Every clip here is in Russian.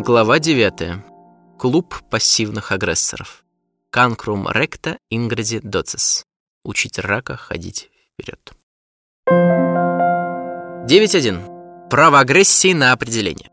Глава 9. Клуб пассивных агрессоров. Канкрум ректа ингради доцис. Учить рака ходить вперед. 9.1. Право агрессии на определение.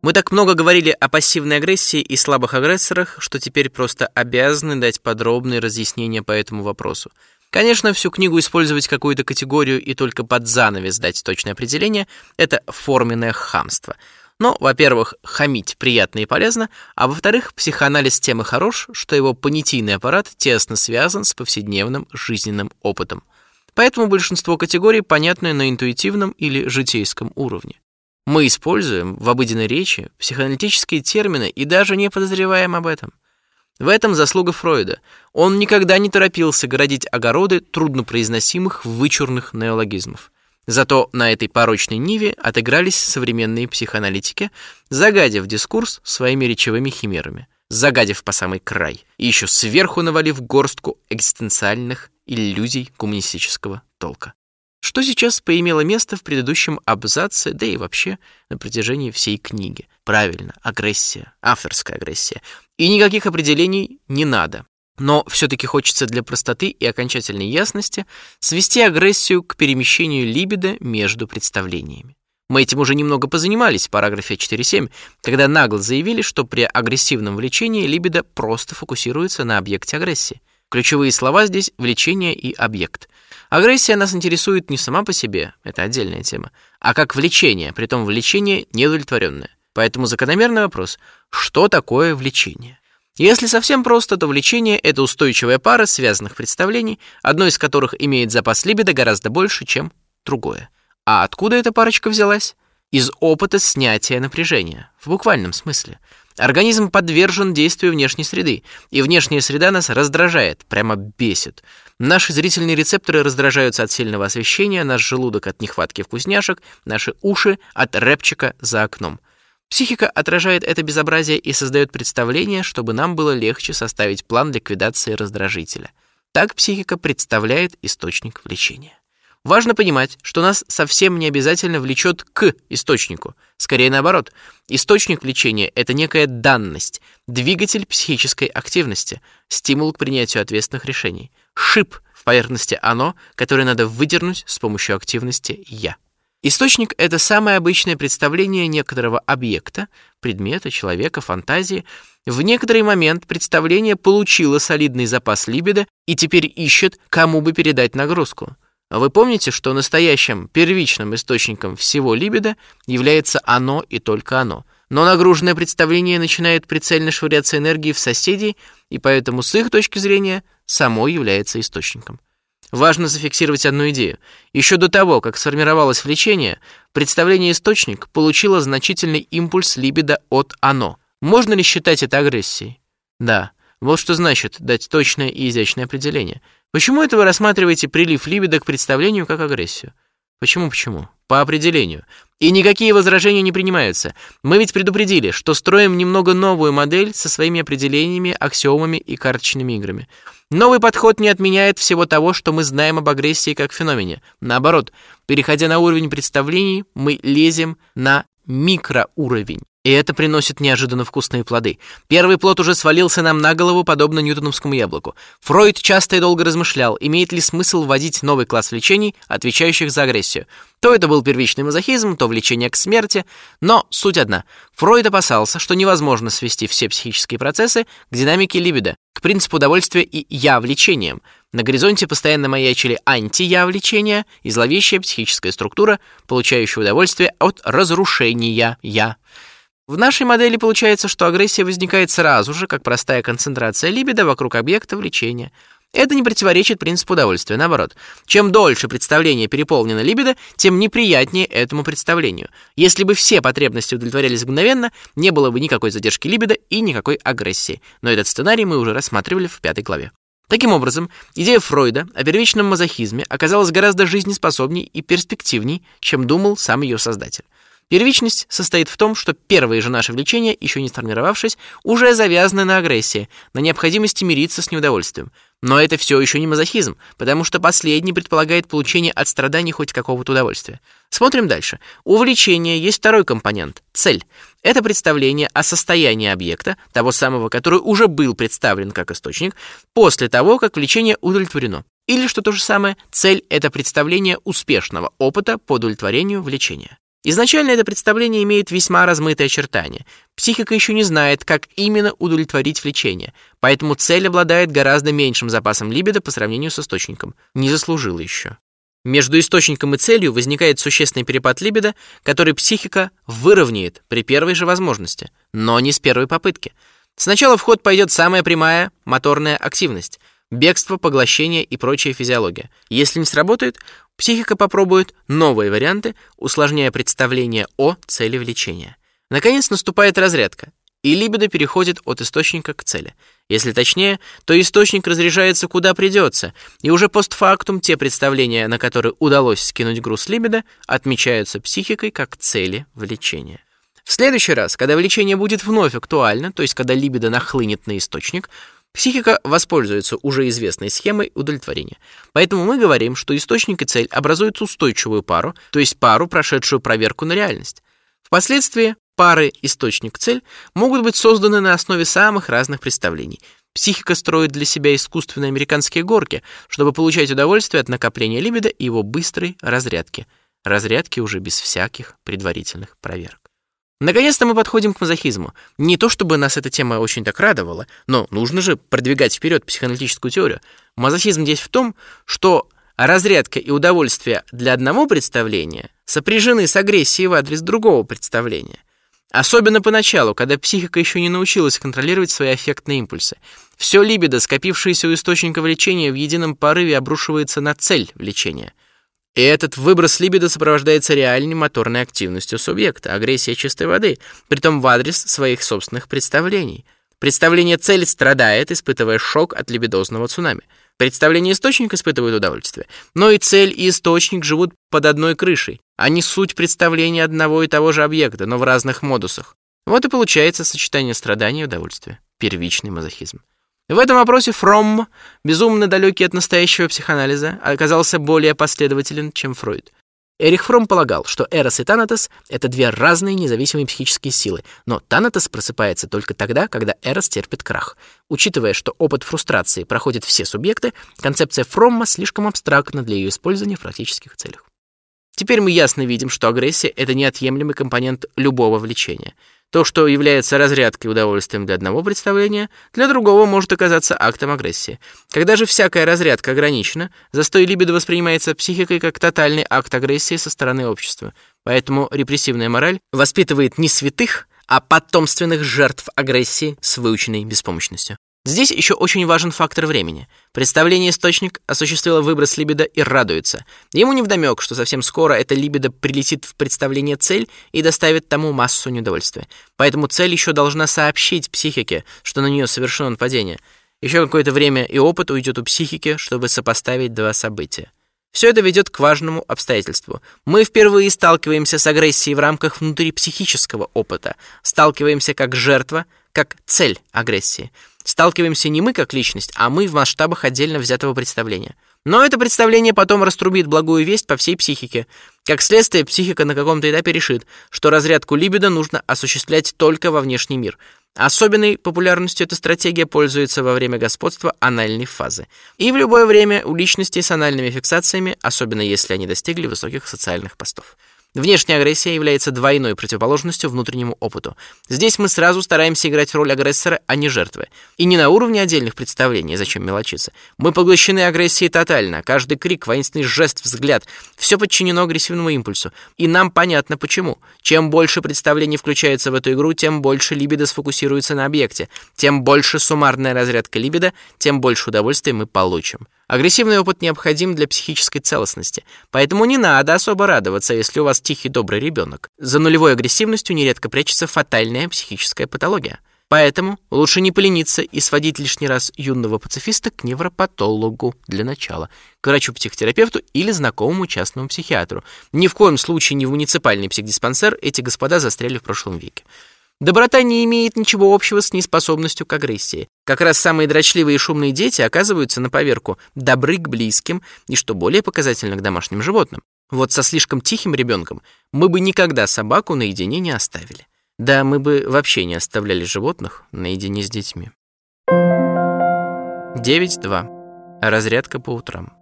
Мы так много говорили о пассивной агрессии и слабых агрессорах, что теперь просто обязаны дать подробные разъяснения по этому вопросу. Конечно, всю книгу использовать какую-то категорию и только под занавес дать точное определение – это форменное хамство – но, во-первых, хамить приятно и полезно, а во-вторых, психоанализ тем и хорош, что его понятийный аппарат тесно связан с повседневным жизненным опытом. Поэтому большинство категорий понятны на интуитивном или житейском уровне. Мы используем в обыденной речи психоаналитические термины и даже не подозреваем об этом. В этом заслуга Фройда. Он никогда не торопился городить огороды труднопроизносимых вычурных неологизмов. Зато на этой порочной ниве отыгрались современные психоаналитики, загадив дискурс своими речевыми химерами, загадив по самый край, и еще сверху навалив горстку экзистенциальных иллюзий коммунистического толка. Что сейчас поимело место в предыдущем абзаце, да и вообще на протяжении всей книги. Правильно, агрессия, авторская агрессия. И никаких определений не надо. Но все-таки хочется для простоты и окончательной ясности свести агрессию к перемещению либидо между представлениями. Мы этим уже немного позанимались в параграфе 4.7, когда нагло заявили, что при агрессивном влечении либидо просто фокусируется на объекте агрессии. Ключевые слова здесь – влечение и объект. Агрессия нас интересует не сама по себе, это отдельная тема, а как влечение, притом влечение неудовлетворенное. Поэтому закономерный вопрос – что такое влечение? Если совсем просто, то влечение — это устойчивая пара связанных представлений, одно из которых имеет запас либидо гораздо больше, чем другое. А откуда эта парочка взялась? Из опыта снятия напряжения, в буквальном смысле. Организм подвержен действию внешней среды, и внешняя среда нас раздражает, прямо бесит. Наши зрительные рецепторы раздражаются от сильного освещения, наш желудок от нехватки вкусняшек, наши уши от рэпчика за окном. Психика отражает это безобразие и создает представление, чтобы нам было легче составить план ликвидации раздражителя. Так психика представляет источник влечения. Важно понимать, что нас совсем не обязательно влечет к источнику. Скорее наоборот. Источник влечения — это некая данность, двигатель психической активности, стимул к принятию ответственных решений. Шип в поверхности «оно», который надо выдернуть с помощью активности «я». Источник — это самое обычное представление некоторого объекта, предмета, человека, фантазии. В некоторый момент представление получило солидный запас либидо и теперь ищет, кому бы передать нагрузку. Вы помните, что настоящим первичным источником всего либидо является оно и только оно. Но нагруженное представление начинает прицельно швыряться энергией в соседей, и поэтому с их точки зрения само является источником. Важно зафиксировать одну идею. Еще до того, как сформировалось влечение, представление источник получило значительный импульс либидо от оно. Можно ли считать это агрессией? Да. Вот что значит дать точное и изящное определение. Почему это вы рассматриваете прилив либидо к представлению как агрессию? Почему, почему? По определению. И никакие возражения не принимаются. Мы ведь предупредили, что строим немного новую модель со своими определениями, аксиомами и карточными играми. Новый подход не отменяет всего того, что мы знаем об агрессии как феномене. Наоборот, переходя на уровень представлений, мы лезем на микроуровень. И это приносит неожиданно вкусные плоды. Первый плод уже свалился нам на голову, подобно ньютоновскому яблоку. Фройд часто и долго размышлял, имеет ли смысл вводить новый класс влечений, отвечающих за агрессию. То это был первичный мазохизм, то влечение к смерти. Но суть одна. Фройд опасался, что невозможно свести все психические процессы к динамике либидо, к принципу удовольствия и «я-влечением». На горизонте постоянно маячили анти-я-влечения и зловещая психическая структура, получающая удовольствие от разрушения «я». В нашей модели получается, что агрессия возникает сразу же, как простая концентрация либидо вокруг объекта влечения. Это не противоречит принципу удовольствия, наоборот. Чем дольше представление переполнено либидо, тем неприятнее этому представлению. Если бы все потребности удовлетворялись мгновенно, не было бы никакой задержки либидо и никакой агрессии. Но этот сценарий мы уже рассматривали в пятой главе. Таким образом, идея Фройда о первичном мазохизме оказалась гораздо жизнеспособней и перспективней, чем думал сам ее создатель. Первичность состоит в том, что первые же наши влечения, еще не сформировавшись, уже завязаны на агрессии, на необходимости мириться с неудовольствием. Но это все еще не мазохизм, потому что последний предполагает получение от страданий хоть какого-то удовольствия. Смотрим дальше. У влечения есть второй компонент – цель. Это представление о состоянии объекта, того самого, который уже был представлен как источник, после того, как влечение удовлетворено. Или, что то же самое, цель – это представление успешного опыта по удовлетворению влечения. Изначально это представление имеет весьма размытые очертания. Психика еще не знает, как именно удовлетворить влечение, поэтому цель обладает гораздо меньшим запасом либидо по сравнению с источником. Не заслужила еще. Между источником и целью возникает существенный перепад либидо, который психика выровняет при первой же возможности, но не с первой попытки. Сначала в ход пойдет самая прямая моторная активность – бегство, поглощение и прочая физиология. Если не сработает, психика попробует новые варианты, усложняя представление о цели влечения. Наконец наступает разрядка, и либидо переходит от источника к цели. Если точнее, то источник разряжается куда придется, и уже постфактум те представления, на которые удалось скинуть груз либидо, отмечаются психикой как цели влечения. В следующий раз, когда влечение будет вновь актуально, то есть когда либидо нахлынет на источник, Психика воспользуется уже известной схемой удовлетворения. Поэтому мы говорим, что источник и цель образуют устойчивую пару, то есть пару, прошедшую проверку на реальность. Впоследствии пары источник-цель могут быть созданы на основе самых разных представлений. Психика строит для себя искусственные американские горки, чтобы получать удовольствие от накопления либидо и его быстрой разрядки. Разрядки уже без всяких предварительных проверок. Наконец-то мы подходим к мазохизму. Не то чтобы нас эта тема очень так радовала, но нужно же продвигать вперед психоаналитическую теорию. Мазохизм здесь в том, что разрядка и удовольствие для одного представления сопряжены с агрессией в адрес другого представления. Особенно поначалу, когда психика еще не научилась контролировать свои аффектные импульсы. Все либидо, скопившееся у источника влечения, в едином порыве обрушивается на цель влечения – и этот выброс либидо сопровождается реальной моторной активностью субъекта, агрессией чистой воды, притом в адрес своих собственных представлений. Представление цели страдает, испытывая шок от либидозного цунами. Представление источник испытывает удовольствие. Но и цель, и источник живут под одной крышей. Они суть представления одного и того же объекта, но в разных модусах. Вот и получается сочетание страдания и удовольствия. Первичный мазохизм. В этом вопросе Фромм, безумно далекий от настоящего психоанализа, оказался более последователен, чем Фройд. Эрих Фромм полагал, что Эрос и Танатос — это две разные независимые психические силы, но Танатос просыпается только тогда, когда Эрос терпит крах. Учитывая, что опыт фрустрации проходит все субъекты, концепция Фромма слишком абстрактна для ее использования в практических целях. Теперь мы ясно видим, что агрессия — это неотъемлемый компонент любого влечения — то, что является разрядкой удовольствием для одного представления, для другого может оказаться актом агрессии. Когда же всякая разрядка ограничена, застой либидо воспринимается психикой как тотальный акт агрессии со стороны общества. Поэтому репрессивная мораль воспитывает не святых, а потомственных жертв агрессии с выученной беспомощностью. Здесь еще очень важен фактор времени. Представление источник осуществило выброс либидо и радуется. Ему не вдомек, что совсем скоро эта либидо прилетит в представление цель и доставит тому массу неудовольствия. Поэтому цель еще должна сообщить психике, что на нее совершено нападение. Еще какое-то время и опыт уйдет у психики, чтобы сопоставить два события. Все это ведет к важному обстоятельству. Мы впервые сталкиваемся с агрессией в рамках внутрипсихического опыта. Сталкиваемся как жертва, как цель агрессии. Сталкиваемся не мы как личность, а мы в масштабах отдельно взятого представления. Но это представление потом раструбит благую весть по всей психике. Как следствие, психика на каком-то этапе решит, что разрядку либидо нужно осуществлять только во внешний мир. Особенной популярностью эта стратегия пользуется во время господства анальной фазы. И в любое время у личностей с анальными фиксациями, особенно если они достигли высоких социальных постов. Внешняя агрессия является двойной противоположностью внутреннему опыту. Здесь мы сразу стараемся играть роль агрессора, а не жертвы. И не на уровне отдельных представлений, зачем мелочиться. Мы поглощены агрессией тотально. Каждый крик, воинственный жест, взгляд — все подчинено агрессивному импульсу. И нам понятно почему. Чем больше представлений включается в эту игру, тем больше либидо сфокусируется на объекте. Тем больше суммарная разрядка либидо, тем больше удовольствия мы получим. Агрессивный опыт необходим для психической целостности, поэтому не надо особо радоваться, если у вас тихий добрый ребенок. За нулевой агрессивностью нередко прячется фатальная психическая патология. Поэтому лучше не полениться и сводить лишний раз юного пацифиста к невропатологу для начала, к врачу-психотерапевту или знакомому частному психиатру. Ни в коем случае не в муниципальный психдиспансер эти господа застряли в прошлом веке. Доброта не имеет ничего общего с неспособностью к агрессии. Как раз самые дрочливые и шумные дети оказываются на поверку добры к близким и, что более показательно, к домашним животным. Вот со слишком тихим ребенком мы бы никогда собаку наедине не оставили. Да, мы бы вообще не оставляли животных наедине с детьми. 9.2. Разрядка по утрам.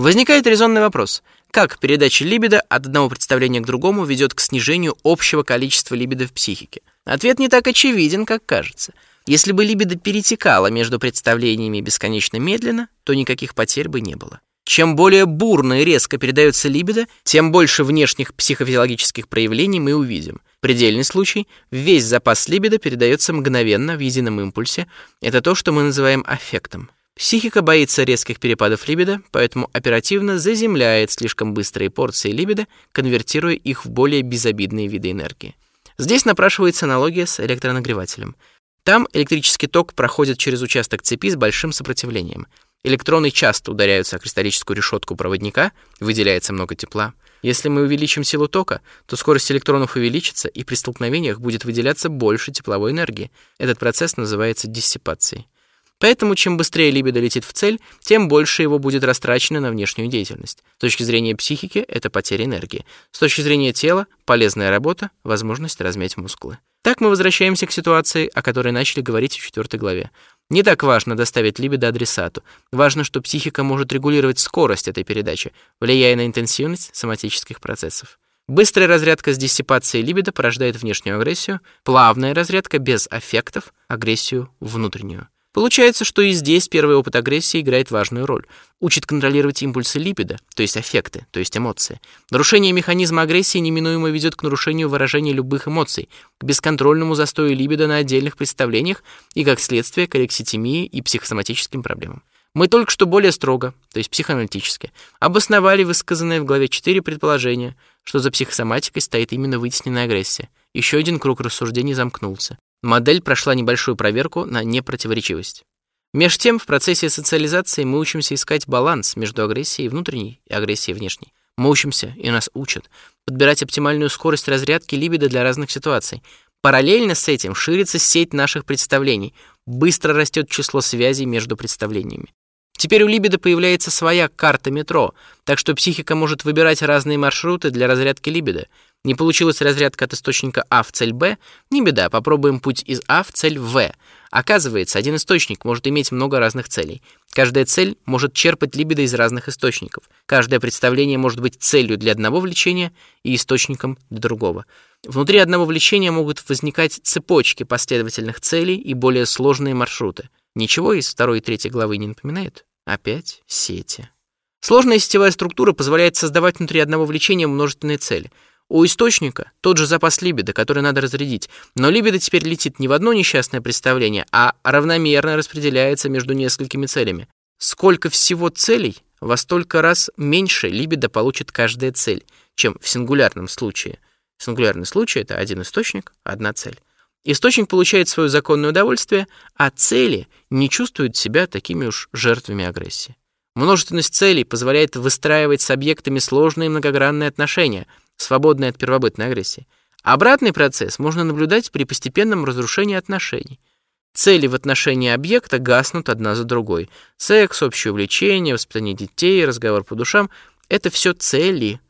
Возникает резонный вопрос. Как передача либидо от одного представления к другому ведет к снижению общего количества либидо в психике? Ответ не так очевиден, как кажется. Если бы либидо перетекало между представлениями бесконечно медленно, то никаких потерь бы не было. Чем более бурно и резко передается либидо, тем больше внешних психофизиологических проявлений мы увидим. Предельный случай – весь запас либидо передается мгновенно в едином импульсе. Это то, что мы называем аффектом. Психика боится резких перепадов либидо, поэтому оперативно заземляет слишком быстрые порции либидо, конвертируя их в более безобидные виды энергии. Здесь напрашивается аналогия с электронагревателем. Там электрический ток проходит через участок цепи с большим сопротивлением – Электроны часто ударяются о кристаллическую решетку проводника, выделяется много тепла. Если мы увеличим силу тока, то скорость электронов увеличится, и при столкновениях будет выделяться больше тепловой энергии. Этот процесс называется диссипацией. Поэтому чем быстрее либидо летит в цель, тем больше его будет растрачено на внешнюю деятельность. С точки зрения психики это потеря энергии. С точки зрения тела полезная работа, возможность размять мускулы. Так мы возвращаемся к ситуации, о которой начали говорить в четвертой главе. Не так важно доставить либидо адресату. Важно, что психика может регулировать скорость этой передачи, влияя на интенсивность соматических процессов. Быстрая разрядка с диссипацией либидо порождает внешнюю агрессию, плавная разрядка без аффектов — агрессию внутреннюю. Получается, что и здесь первый опыт агрессии играет важную роль. Учит контролировать импульсы липида, то есть аффекты, то есть эмоции. Нарушение механизма агрессии неминуемо ведет к нарушению выражения любых эмоций, к бесконтрольному застою либидо на отдельных представлениях и, как следствие, к алекситимии и психосоматическим проблемам. Мы только что более строго, то есть психоаналитически, обосновали высказанное в главе 4 предположение, что за психосоматикой стоит именно вытесненная агрессия. Еще один круг рассуждений замкнулся. Модель прошла небольшую проверку на непротиворечивость. Меж тем, в процессе социализации мы учимся искать баланс между агрессией внутренней и агрессией внешней. Мы учимся, и нас учат, подбирать оптимальную скорость разрядки либидо для разных ситуаций. Параллельно с этим ширится сеть наших представлений, быстро растет число связей между представлениями. Теперь у либидо появляется своя карта метро, так что психика может выбирать разные маршруты для разрядки либидо. Не получилась разрядка от источника А в цель Б? Не беда, попробуем путь из А в цель В. Оказывается, один источник может иметь много разных целей. Каждая цель может черпать либидо из разных источников. Каждое представление может быть целью для одного влечения и источником для другого. Внутри одного влечения могут возникать цепочки последовательных целей и более сложные маршруты. Ничего из второй и третьей главы не напоминает? Опять сети. Сложная сетевая структура позволяет создавать внутри одного влечения множественные цели — у источника тот же запас либидо, который надо разрядить, но либидо теперь летит не в одно несчастное представление, а равномерно распределяется между несколькими целями. Сколько всего целей, во столько раз меньше либидо получит каждая цель, чем в сингулярном случае. Сингулярный случай — это один источник, одна цель. Источник получает свое законное удовольствие, а цели не чувствуют себя такими уж жертвами агрессии. Множественность целей позволяет выстраивать с объектами сложные многогранные отношения, свободной от первобытной агрессии. Обратный процесс можно наблюдать при постепенном разрушении отношений. Цели в отношении объекта гаснут одна за другой. Секс, общее увлечение, воспитание детей, разговор по душам — это все цели.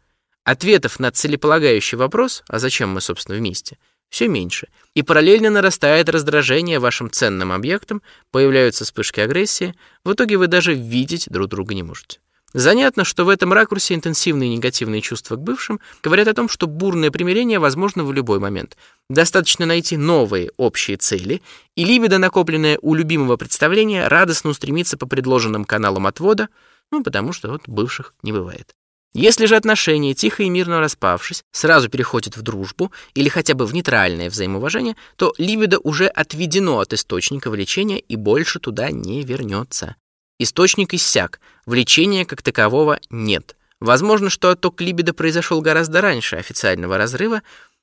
Ответов на целеполагающий вопрос, а зачем мы, собственно, вместе, все меньше. И параллельно нарастает раздражение вашим ценным объектам, появляются вспышки агрессии, в итоге вы даже видеть друг друга не можете. Занятно, что в этом ракурсе интенсивные негативные чувства к бывшим говорят о том, что бурное примирение возможно в любой момент. Достаточно найти новые общие цели, и либидо, накопленное у любимого представления, радостно устремится по предложенным каналам отвода, ну, потому что вот бывших не бывает. Если же отношения, тихо и мирно распавшись, сразу переходят в дружбу или хотя бы в нейтральное взаимоуважение, то либидо уже отведено от источника влечения и больше туда не вернется. Источник иссяк, влечения как такового нет. Возможно, что отток либидо произошел гораздо раньше официального разрыва,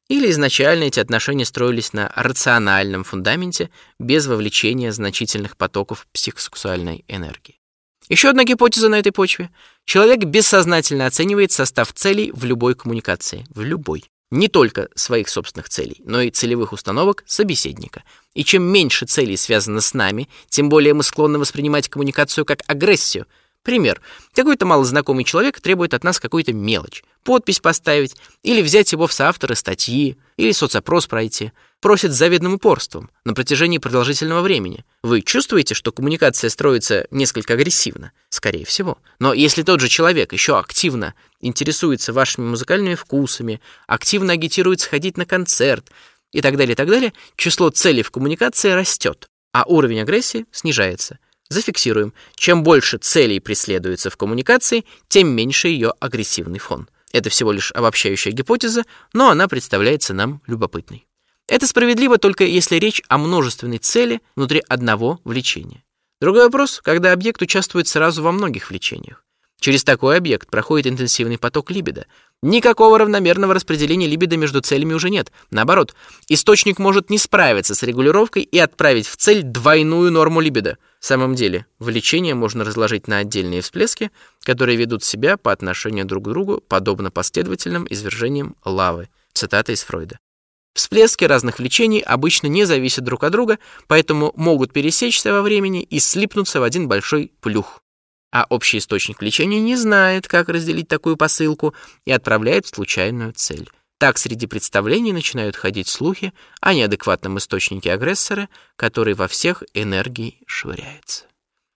Или изначально эти отношения строились на рациональном фундаменте без вовлечения значительных потоков психосексуальной энергии. Еще одна гипотеза на этой почве. Человек бессознательно оценивает состав целей в любой коммуникации. В любой. Не только своих собственных целей, но и целевых установок собеседника. И чем меньше целей связано с нами, тем более мы склонны воспринимать коммуникацию как агрессию – Пример. Какой-то малознакомый человек требует от нас какую-то мелочь. Подпись поставить, или взять его в соавторы статьи, или соцопрос пройти. Просит с завидным упорством, на протяжении продолжительного времени. Вы чувствуете, что коммуникация строится несколько агрессивно? Скорее всего. Но если тот же человек еще активно интересуется вашими музыкальными вкусами, активно агитирует сходить на концерт и так далее, и так далее, число целей в коммуникации растет, а уровень агрессии снижается. Зафиксируем. Чем больше целей преследуется в коммуникации, тем меньше ее агрессивный фон. Это всего лишь обобщающая гипотеза, но она представляется нам любопытной. Это справедливо только если речь о множественной цели внутри одного влечения. Другой вопрос, когда объект участвует сразу во многих влечениях. Через такой объект проходит интенсивный поток либидо. Никакого равномерного распределения либидо между целями уже нет. Наоборот, источник может не справиться с регулировкой и отправить в цель двойную норму либидо. В самом деле, влечение можно разложить на отдельные всплески, которые ведут себя по отношению друг к другу подобно последовательным извержениям лавы. Цитата из Фройда. Всплески разных влечений обычно не зависят друг от друга, поэтому могут пересечься во времени и слипнуться в один большой плюх а общий источник влечения не знает, как разделить такую посылку и отправляет в случайную цель. Так среди представлений начинают ходить слухи о неадекватном источнике агрессора, который во всех энергии швыряется.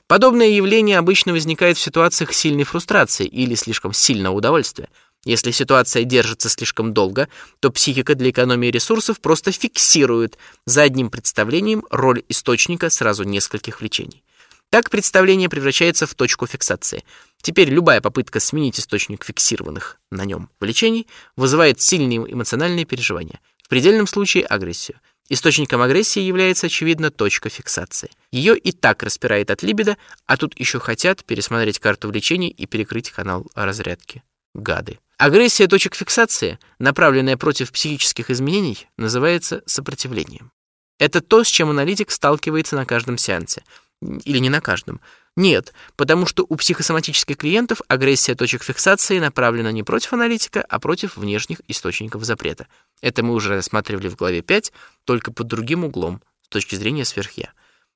Подобное явление обычно возникает в ситуациях сильной фрустрации или слишком сильного удовольствия. Если ситуация держится слишком долго, то психика для экономии ресурсов просто фиксирует за одним представлением роль источника сразу нескольких влечений. Так представление превращается в точку фиксации. Теперь любая попытка сменить источник фиксированных на нем влечений вызывает сильные эмоциональные переживания, в предельном случае агрессию. Источником агрессии является, очевидно, точка фиксации. Ее и так распирает от либидо, а тут еще хотят пересмотреть карту влечений и перекрыть канал разрядки. Гады. Агрессия точек фиксации, направленная против психических изменений, называется сопротивлением. Это то, с чем аналитик сталкивается на каждом сеансе. Или не на каждом. Нет, потому что у психосоматических клиентов агрессия точек фиксации направлена не против аналитика, а против внешних источников запрета. Это мы уже рассматривали в главе 5, только под другим углом, с точки зрения сверхя.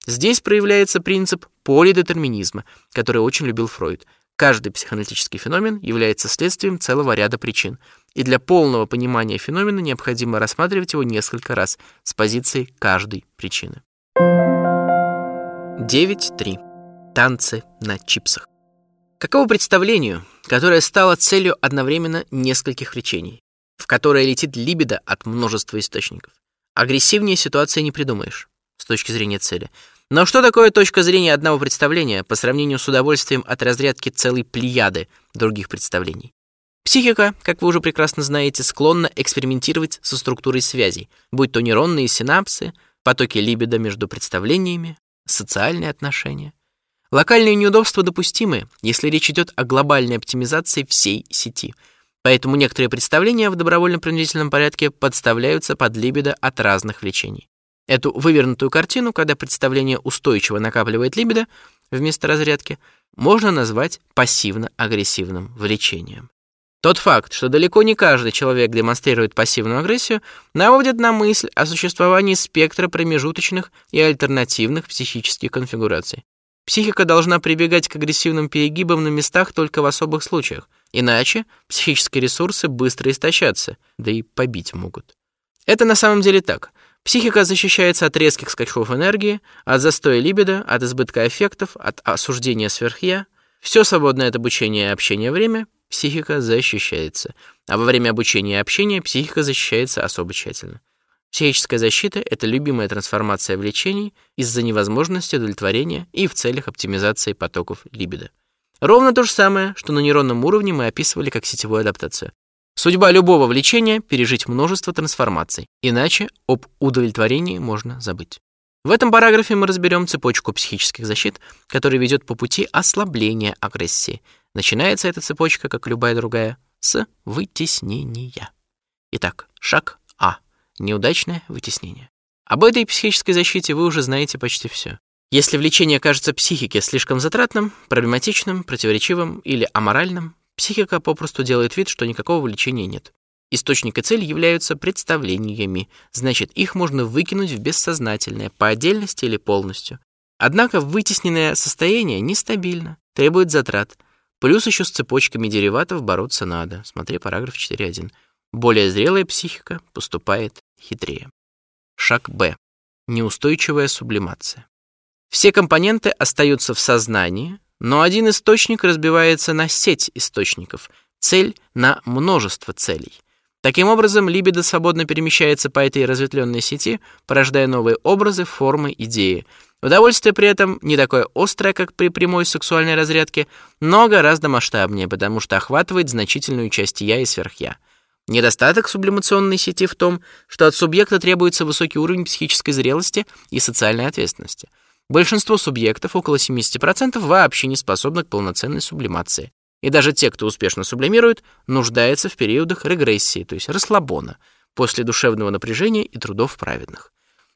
Здесь проявляется принцип полидетерминизма, который очень любил Фройд. Каждый психоаналитический феномен является следствием целого ряда причин, и для полного понимания феномена необходимо рассматривать его несколько раз с позиции каждой причины. 9.3. Танцы на чипсах. Каково представлению, которое стало целью одновременно нескольких речений, в которое летит либидо от множества источников? Агрессивнее ситуации не придумаешь с точки зрения цели. Но что такое точка зрения одного представления по сравнению с удовольствием от разрядки целой плеяды других представлений? Психика, как вы уже прекрасно знаете, склонна экспериментировать со структурой связей, будь то нейронные синапсы, потоки либидо между представлениями, социальные отношения. Локальные неудобства допустимы, если речь идет о глобальной оптимизации всей сети. Поэтому некоторые представления в добровольно-принудительном порядке подставляются под либидо от разных влечений. Эту вывернутую картину, когда представление устойчиво накапливает либидо вместо разрядки, можно назвать пассивно-агрессивным влечением. Тот факт, что далеко не каждый человек демонстрирует пассивную агрессию, наводит на мысль о существовании спектра промежуточных и альтернативных психических конфигураций. Психика должна прибегать к агрессивным перегибам на местах только в особых случаях, иначе психические ресурсы быстро истощатся, да и побить могут. Это на самом деле так. Психика защищается от резких скачков энергии, от застоя либидо, от избытка эффектов, от осуждения сверхя. Все свободное от обучения и общения время психика защищается, а во время обучения и общения психика защищается особо тщательно. Психическая защита — это любимая трансформация влечений из-за невозможности удовлетворения и в целях оптимизации потоков либидо. Ровно то же самое, что на нейронном уровне мы описывали как сетевую адаптацию. Судьба любого влечения — пережить множество трансформаций, иначе об удовлетворении можно забыть. В этом параграфе мы разберем цепочку психических защит, которая ведет по пути ослабления агрессии, Начинается эта цепочка, как любая другая, с вытеснения. Итак, шаг А. неудачное вытеснение. Об этой психической защите вы уже знаете почти все. Если влечение кажется психике слишком затратным, проблематичным, противоречивым или аморальным, психика попросту делает вид, что никакого влечения нет. Источник и цель являются представлениями, значит, их можно выкинуть в бессознательное, по отдельности или полностью. Однако вытесненное состояние нестабильно, требует затрат. Плюс еще с цепочками дериватов бороться надо. Смотри параграф 4.1. Более зрелая психика поступает хитрее. Шаг Б. Неустойчивая сублимация. Все компоненты остаются в сознании, но один источник разбивается на сеть источников, цель на множество целей. Таким образом, либидо свободно перемещается по этой разветвленной сети, порождая новые образы, формы, идеи. Удовольствие при этом не такое острое, как при прямой сексуальной разрядке, но гораздо масштабнее, потому что охватывает значительную часть «я» и сверх-я. Недостаток сублимационной сети в том, что от субъекта требуется высокий уровень психической зрелости и социальной ответственности. Большинство субъектов, около 70%, вообще не способны к полноценной сублимации. И даже те, кто успешно сублимирует, нуждаются в периодах регрессии, то есть расслабона, после душевного напряжения и трудов праведных.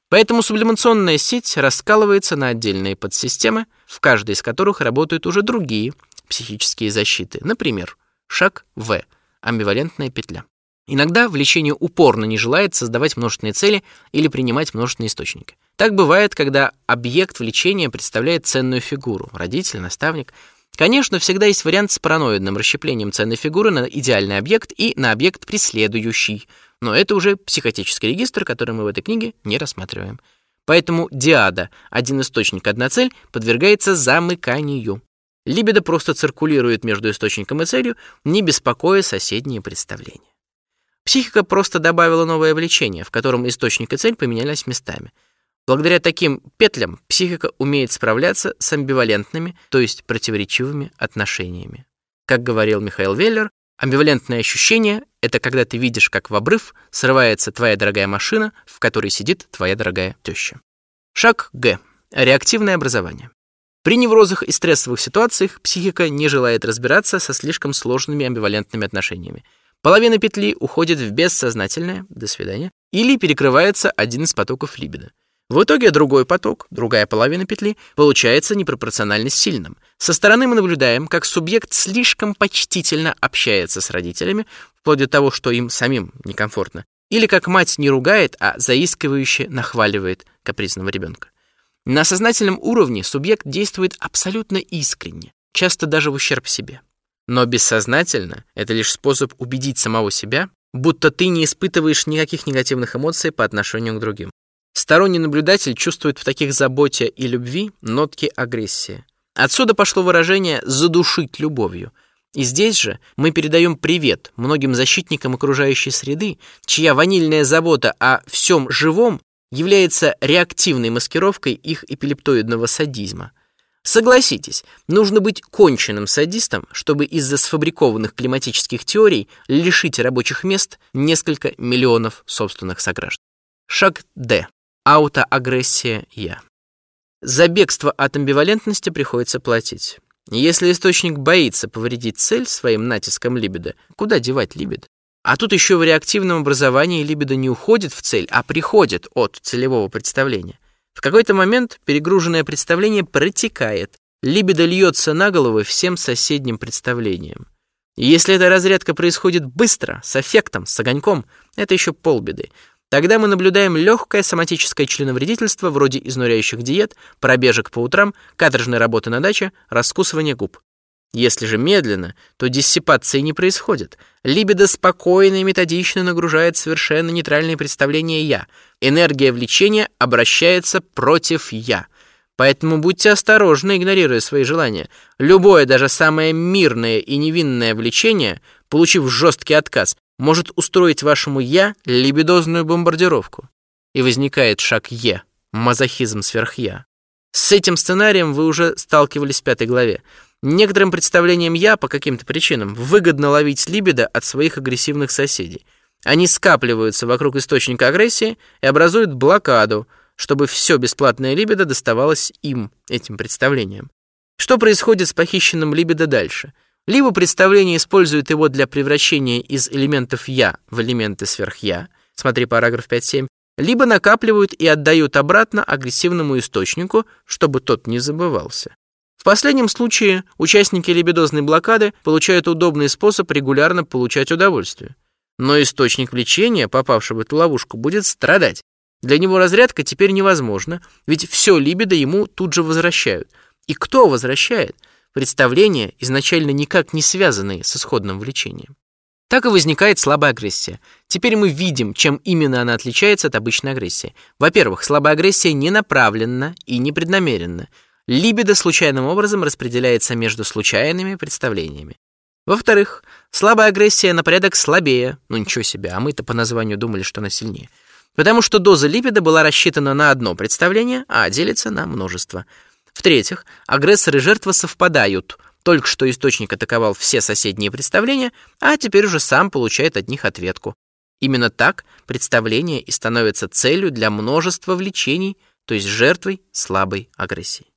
Поэтому сублимационная сеть раскалывается на отдельные подсистемы, в каждой из которых работают уже другие психические защиты. Например, шаг В – амбивалентная петля. Иногда влечение упорно не желает создавать множественные цели или принимать множественные источники. Так бывает, когда объект влечения представляет ценную фигуру – родитель, наставник. Конечно, всегда есть вариант с параноидным расщеплением ценной фигуры на идеальный объект и на объект преследующий. Но это уже психотический регистр, который мы в этой книге не рассматриваем. Поэтому диада, один источник, одна цель, подвергается замыканию. Либидо просто циркулирует между источником и целью, не беспокоя соседние представления. Психика просто добавила новое влечение, в котором источник и цель поменялись местами. Благодаря таким петлям психика умеет справляться с амбивалентными, то есть противоречивыми отношениями. Как говорил Михаил Веллер, амбивалентное ощущение — это когда ты видишь, как в обрыв срывается твоя дорогая машина, в которой сидит твоя дорогая теща. Шаг Г. Реактивное образование. При неврозах и стрессовых ситуациях психика не желает разбираться со слишком сложными амбивалентными отношениями. Половина петли уходит в бессознательное, до свидания, или перекрывается один из потоков либидо. В итоге другой поток, другая половина петли, получается непропорционально сильным. Со стороны мы наблюдаем, как субъект слишком почтительно общается с родителями, вплоть до того, что им самим некомфортно, или как мать не ругает, а заискивающе нахваливает капризного ребенка. На сознательном уровне субъект действует абсолютно искренне, часто даже в ущерб себе. Но бессознательно — это лишь способ убедить самого себя, будто ты не испытываешь никаких негативных эмоций по отношению к другим. Сторонний наблюдатель чувствует в таких заботе и любви нотки агрессии. Отсюда пошло выражение «задушить любовью». И здесь же мы передаем привет многим защитникам окружающей среды, чья ванильная забота о всем живом является реактивной маскировкой их эпилептоидного садизма. Согласитесь, нужно быть конченным садистом, чтобы из-за сфабрикованных климатических теорий лишить рабочих мест несколько миллионов собственных сограждан. Шаг Д. Аутоагрессия «я». За бегство от амбивалентности приходится платить. Если источник боится повредить цель своим натиском либидо, куда девать либидо? А тут еще в реактивном образовании либидо не уходит в цель, а приходит от целевого представления. В какой-то момент перегруженное представление протекает, либидо льется на голову всем соседним представлениям. Если эта разрядка происходит быстро, с эффектом, с огоньком, это еще полбеды. Тогда мы наблюдаем легкое соматическое членовредительство вроде изнуряющих диет, пробежек по утрам, каторжной работы на даче, раскусывания губ. Если же медленно, то диссипации не происходит. Либидо спокойно и методично нагружает совершенно нейтральные представления «я». Энергия влечения обращается против «я». Поэтому будьте осторожны, игнорируя свои желания. Любое, даже самое мирное и невинное влечение, получив жесткий отказ, может устроить вашему «я» либидозную бомбардировку. И возникает шаг «е» — мазохизм сверх-я. С этим сценарием вы уже сталкивались в пятой главе. Некоторым представлениям «я» по каким-то причинам выгодно ловить либидо от своих агрессивных соседей. Они скапливаются вокруг источника агрессии и образуют блокаду, чтобы все бесплатное либидо доставалось им, этим представлениям. Что происходит с похищенным либидо дальше? Либо представление использует его для превращения из элементов «я» в элементы сверх-я, смотри параграф 5.7, либо накапливают и отдают обратно агрессивному источнику, чтобы тот не забывался. В последнем случае участники либидозной блокады получают удобный способ регулярно получать удовольствие. Но источник влечения, попавший в эту ловушку, будет страдать. Для него разрядка теперь невозможна, ведь все либидо ему тут же возвращают. И кто возвращает? Представления, изначально никак не связанные с исходным влечением. Так и возникает слабая агрессия. Теперь мы видим, чем именно она отличается от обычной агрессии. Во-первых, слабая агрессия не направленна и не преднамеренна. Либидо случайным образом распределяется между случайными представлениями. Во-вторых, слабая агрессия на порядок слабее. Ну ничего себе, а мы-то по названию думали, что она сильнее. Потому что доза либидо была рассчитана на одно представление, а делится на множество. В-третьих, агрессор и жертва совпадают – только что источник атаковал все соседние представления, а теперь уже сам получает от них ответку. Именно так представление и становится целью для множества влечений, то есть жертвой слабой агрессии.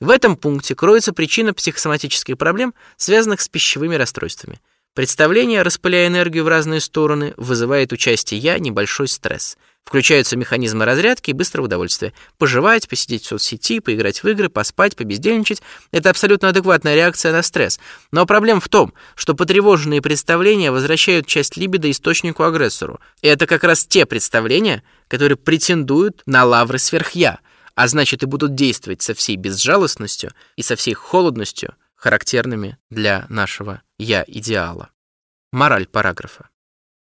В этом пункте кроется причина психосоматических проблем, связанных с пищевыми расстройствами. Представление, распыляя энергию в разные стороны, вызывает у части «я» небольшой стресс – Включаются механизмы разрядки и быстрого удовольствия. Пожевать, посидеть в соцсети, поиграть в игры, поспать, побездельничать – это абсолютно адекватная реакция на стресс. Но проблема в том, что потревоженные представления возвращают часть либидо источнику-агрессору. И это как раз те представления, которые претендуют на лавры сверхя, а значит и будут действовать со всей безжалостностью и со всей холодностью, характерными для нашего «я-идеала». Мораль параграфа.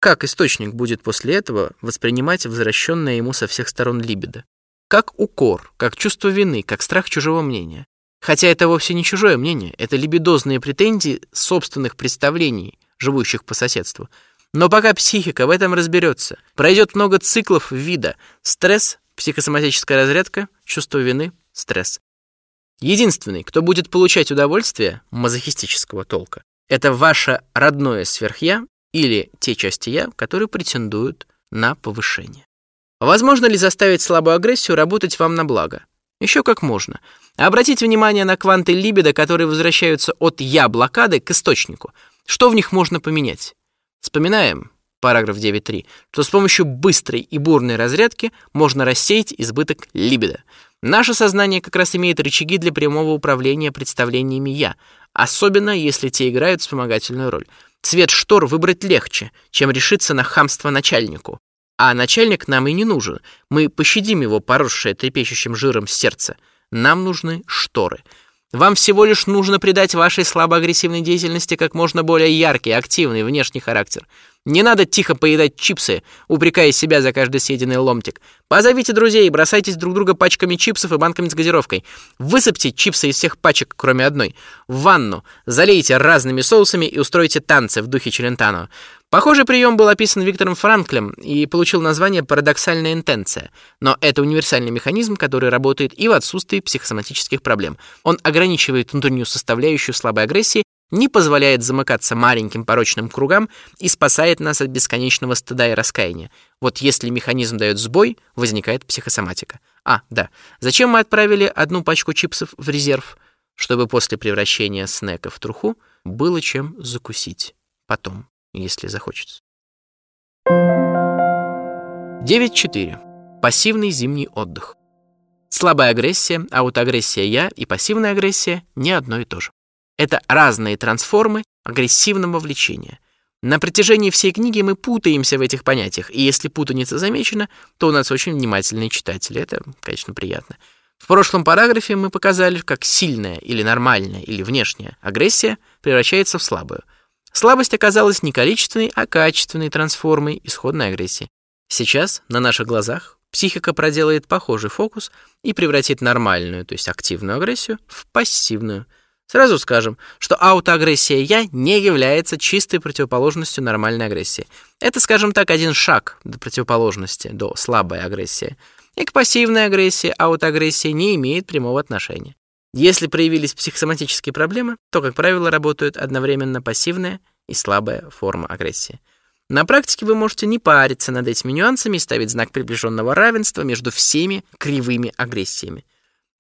Как источник будет после этого воспринимать возвращенное ему со всех сторон либидо? Как укор, как чувство вины, как страх чужого мнения. Хотя это вовсе не чужое мнение, это либидозные претензии собственных представлений, живущих по соседству. Но пока психика в этом разберется, пройдет много циклов вида стресс, психосоматическая разрядка, чувство вины, стресс. Единственный, кто будет получать удовольствие мазохистического толка, это ваше родное сверхя или те части «я», которые претендуют на повышение. Возможно ли заставить слабую агрессию работать вам на благо? Еще как можно. Обратите внимание на кванты либидо, которые возвращаются от «я» блокады к источнику. Что в них можно поменять? Вспоминаем, параграф 9.3, что с помощью быстрой и бурной разрядки можно рассеять избыток либидо. Наше сознание как раз имеет рычаги для прямого управления представлениями «я», особенно если те играют вспомогательную роль. Цвет штор выбрать легче, чем решиться на хамство начальнику. А начальник нам и не нужен. Мы пощадим его, поросшее трепещущим жиром сердце. Нам нужны шторы. Вам всего лишь нужно придать вашей слабоагрессивной деятельности как можно более яркий, активный внешний характер. Не надо тихо поедать чипсы, упрекая себя за каждый съеденный ломтик. Позовите друзей и бросайтесь друг друга пачками чипсов и банками с газировкой. Высыпьте чипсы из всех пачек, кроме одной, в ванну, залейте разными соусами и устройте танцы в духе Челентано. Похожий прием был описан Виктором Франклем и получил название «парадоксальная интенция». Но это универсальный механизм, который работает и в отсутствии психосоматических проблем. Он ограничивает внутреннюю составляющую слабой агрессии не позволяет замыкаться маленьким порочным кругам и спасает нас от бесконечного стыда и раскаяния. Вот если механизм дает сбой, возникает психосоматика. А, да. Зачем мы отправили одну пачку чипсов в резерв? Чтобы после превращения снека в труху было чем закусить. Потом, если захочется. 9.4. Пассивный зимний отдых. Слабая агрессия, аутоагрессия «я» и пассивная агрессия не одно и то же. Это разные трансформы агрессивного влечения. На протяжении всей книги мы путаемся в этих понятиях, и если путаница замечена, то у нас очень внимательные читатели. Это, конечно, приятно. В прошлом параграфе мы показали, как сильная или нормальная или внешняя агрессия превращается в слабую. Слабость оказалась не количественной, а качественной трансформой исходной агрессии. Сейчас, на наших глазах, психика проделает похожий фокус и превратит нормальную, то есть активную агрессию, в пассивную – Сразу скажем, что аутоагрессия «я» не является чистой противоположностью нормальной агрессии. Это, скажем так, один шаг до противоположности, до слабой агрессии. И к пассивной агрессии аутоагрессия не имеет прямого отношения. Если проявились психосоматические проблемы, то, как правило, работают одновременно пассивная и слабая форма агрессии. На практике вы можете не париться над этими нюансами и ставить знак приближенного равенства между всеми кривыми агрессиями.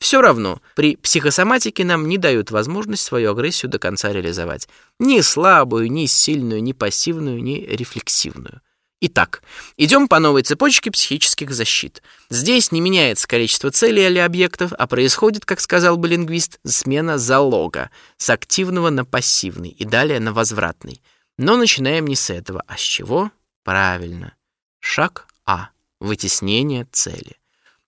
Все равно, при психосоматике нам не дают возможность свою агрессию до конца реализовать. Ни слабую, ни сильную, ни пассивную, ни рефлексивную. Итак, идем по новой цепочке психических защит. Здесь не меняется количество целей или объектов, а происходит, как сказал бы лингвист, смена залога с активного на пассивный и далее на возвратный. Но начинаем не с этого, а с чего? Правильно. Шаг А. Вытеснение цели.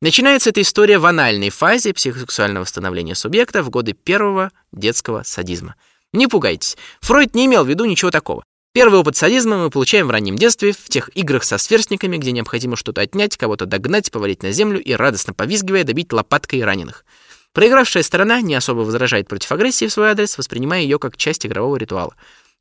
Начинается эта история в анальной фазе психосексуального становления субъекта в годы первого детского садизма. Не пугайтесь, Фройд не имел в виду ничего такого. Первый опыт садизма мы получаем в раннем детстве, в тех играх со сверстниками, где необходимо что-то отнять, кого-то догнать, повалить на землю и, радостно повизгивая, добить лопаткой раненых. Проигравшая сторона не особо возражает против агрессии в свой адрес, воспринимая ее как часть игрового ритуала.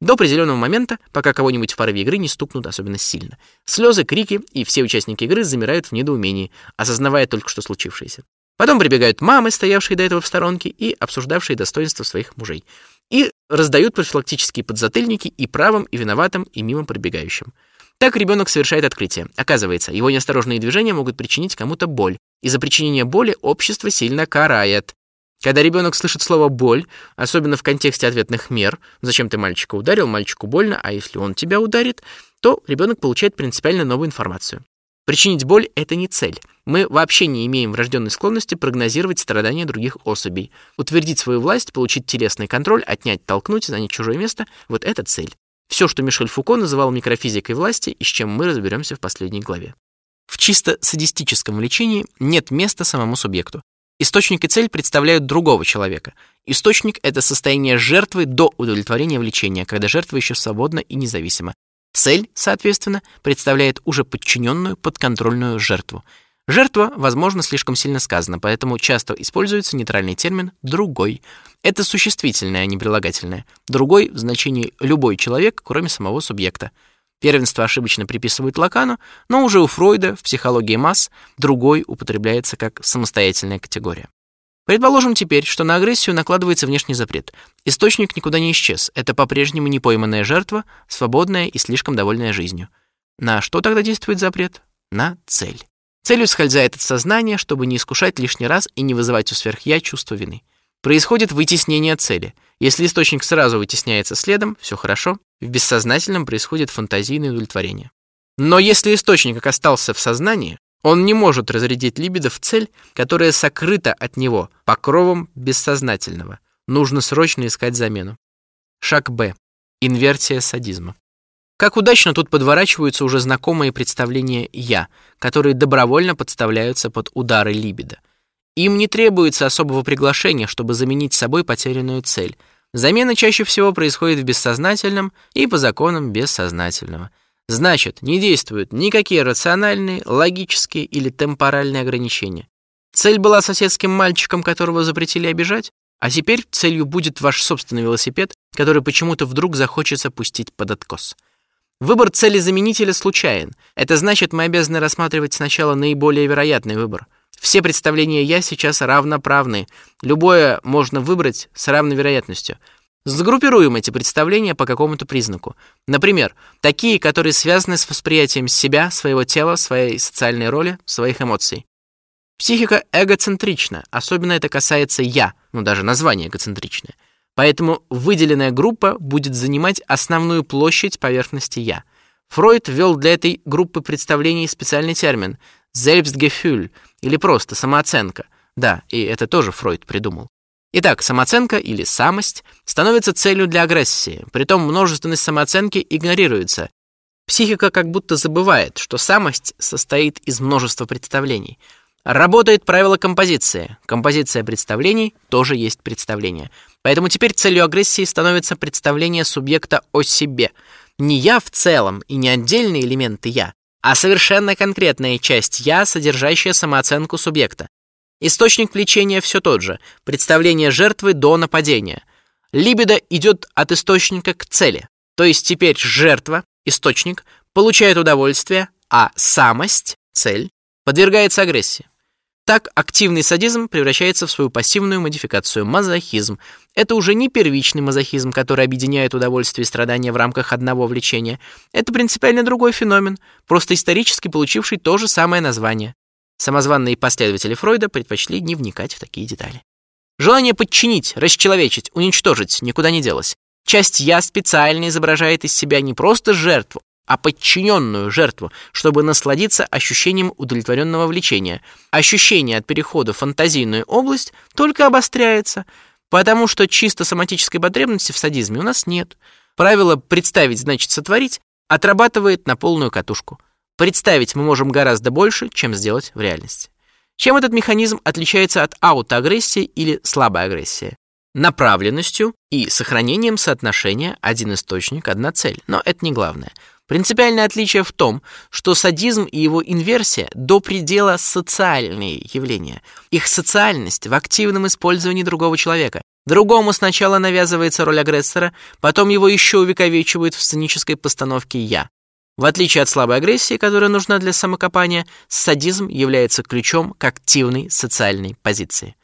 До определенного момента, пока кого-нибудь в порыве игры не стукнут особенно сильно. Слезы, крики и все участники игры замирают в недоумении, осознавая только что случившееся. Потом прибегают мамы, стоявшие до этого в сторонке и обсуждавшие достоинства своих мужей и раздают профилактические подзатыльники и правым, и виноватым, и мимо пробегающим. Так ребенок совершает открытие. Оказывается, его неосторожные движения могут причинить кому-то боль, и за причинение боли общество сильно карает. Когда ребенок слышит слово «боль», особенно в контексте ответных мер, зачем ты мальчика ударил, мальчику больно, а если он тебя ударит, то ребенок получает принципиально новую информацию. Причинить боль — это не цель. Мы вообще не имеем врожденной склонности прогнозировать страдания других особей. Утвердить свою власть, получить телесный контроль, отнять, толкнуть, занять чужое место — вот это цель. Все, что Мишель Фуко называл микрофизикой власти, и с чем мы разберемся в последней главе. В чисто садистическом влечении нет места самому субъекту. Источник и цель представляют другого человека. Источник — это состояние жертвы до удовлетворения влечения, когда жертва еще свободна и независима. Цель, соответственно, представляет уже подчиненную подконтрольную жертву. Жертва, возможно, слишком сильно сказано, поэтому часто используется нейтральный термин «другой». Это существительное, а не прилагательное. «Другой» в значении «любой человек», кроме самого субъекта. Первенство ошибочно приписывают Лакану, но уже у Фройда в психологии масс «другой» употребляется как самостоятельная категория. Предположим теперь, что на агрессию накладывается внешний запрет. Источник никуда не исчез. Это по-прежнему непойманная жертва, свободная и слишком довольная жизнью. На что тогда действует запрет? На цель. Целью скользает от сознания, чтобы не искушать лишний раз и не вызывать у сверхя чувство вины. Происходит вытеснение цели. Если источник сразу вытесняется следом, все хорошо. В бессознательном происходит фантазийное удовлетворение. Но если источник остался в сознании, он не может разрядить либидо в цель, которая сокрыта от него покровом бессознательного. Нужно срочно искать замену. Шаг Б. Инверсия садизма. Как удачно тут подворачиваются уже знакомые представления «я», которые добровольно подставляются под удары либидо. Им не требуется особого приглашения, чтобы заменить собой потерянную цель. Замена чаще всего происходит в бессознательном и по законам бессознательного – Значит, не действуют никакие рациональные, логические или темпоральные ограничения. Цель была соседским мальчиком, которого запретили обижать, а теперь целью будет ваш собственный велосипед, который почему-то вдруг захочется пустить под откос. Выбор цели заменителя случайен. Это значит, мы обязаны рассматривать сначала наиболее вероятный выбор. Все представления «я» сейчас равноправны. Любое можно выбрать с равной вероятностью – Сгруппируем эти представления по какому-то признаку. Например, такие, которые связаны с восприятием себя, своего тела, своей социальной роли, своих эмоций. Психика эгоцентрична, особенно это касается «я», ну даже название эгоцентричное. Поэтому выделенная группа будет занимать основную площадь поверхности «я». Фройд ввел для этой группы представлений специальный термин «Selbstgefühl» или просто «самооценка». Да, и это тоже Фройд придумал. Итак, самооценка или самость становится целью для агрессии, притом множественность самооценки игнорируется. Психика как будто забывает, что самость состоит из множества представлений. Работает правило композиции. Композиция представлений тоже есть представление. Поэтому теперь целью агрессии становится представление субъекта о себе. Не я в целом и не отдельные элементы я, а совершенно конкретная часть я, содержащая самооценку субъекта. Источник влечения все тот же – представление жертвы до нападения. Либидо идет от источника к цели. То есть теперь жертва, источник, получает удовольствие, а самость, цель, подвергается агрессии. Так активный садизм превращается в свою пассивную модификацию – мазохизм. Это уже не первичный мазохизм, который объединяет удовольствие и страдания в рамках одного влечения. Это принципиально другой феномен, просто исторически получивший то же самое название. Самозванные последователи Фройда предпочли не вникать в такие детали. Желание подчинить, расчеловечить, уничтожить никуда не делось. Часть «я» специально изображает из себя не просто жертву, а подчиненную жертву, чтобы насладиться ощущением удовлетворенного влечения. Ощущение от перехода в фантазийную область только обостряется, потому что чисто соматической потребности в садизме у нас нет. Правило «представить значит сотворить» отрабатывает на полную катушку. Представить мы можем гораздо больше, чем сделать в реальности. Чем этот механизм отличается от аутоагрессии или слабой агрессии? Направленностью и сохранением соотношения один источник, одна цель. Но это не главное. Принципиальное отличие в том, что садизм и его инверсия до предела социальные явления. Их социальность в активном использовании другого человека. Другому сначала навязывается роль агрессора, потом его еще увековечивают в сценической постановке «я». В отличие от слабой агрессии, которая нужна для самокопания, садизм является ключом к активной социальной позиции.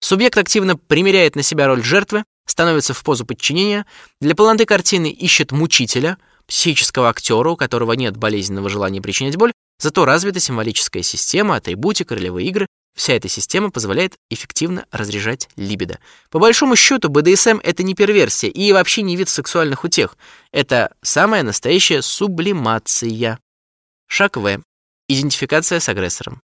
Субъект активно примеряет на себя роль жертвы, становится в позу подчинения, для полноты картины ищет мучителя, психического актера, у которого нет болезненного желания причинять боль, зато развита символическая система, атрибутика, ролевые игры, Вся эта система позволяет эффективно разряжать либидо. По большому счету, БДСМ — это не перверсия и вообще не вид сексуальных утех. Это самая настоящая сублимация. Шаг В. Идентификация с агрессором.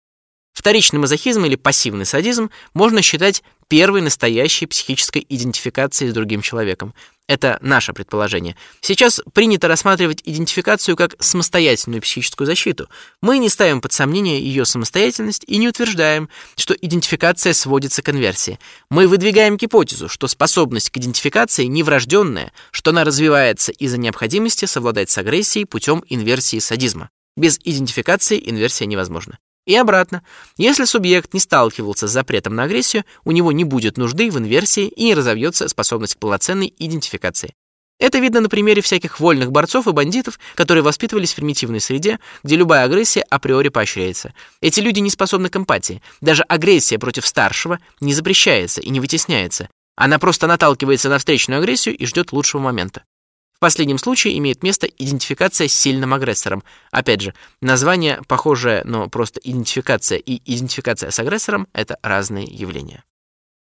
Вторичный мазохизм или пассивный садизм можно считать первой настоящей психической идентификацией с другим человеком. Это наше предположение. Сейчас принято рассматривать идентификацию как самостоятельную психическую защиту. Мы не ставим под сомнение ее самостоятельность и не утверждаем, что идентификация сводится к конверсии. Мы выдвигаем гипотезу, что способность к идентификации не врожденная, что она развивается из-за необходимости совладать с агрессией путем инверсии садизма. Без идентификации инверсия невозможна. И обратно. Если субъект не сталкивался с запретом на агрессию, у него не будет нужды в инверсии и не разовьется способность к полноценной идентификации. Это видно на примере всяких вольных борцов и бандитов, которые воспитывались в примитивной среде, где любая агрессия априори поощряется. Эти люди не способны к эмпатии. Даже агрессия против старшего не запрещается и не вытесняется. Она просто наталкивается на встречную агрессию и ждет лучшего момента. Последнем случае имеет место идентификация с сильным агрессором. Опять же, название похожее, но просто идентификация и идентификация с агрессором — это разные явления.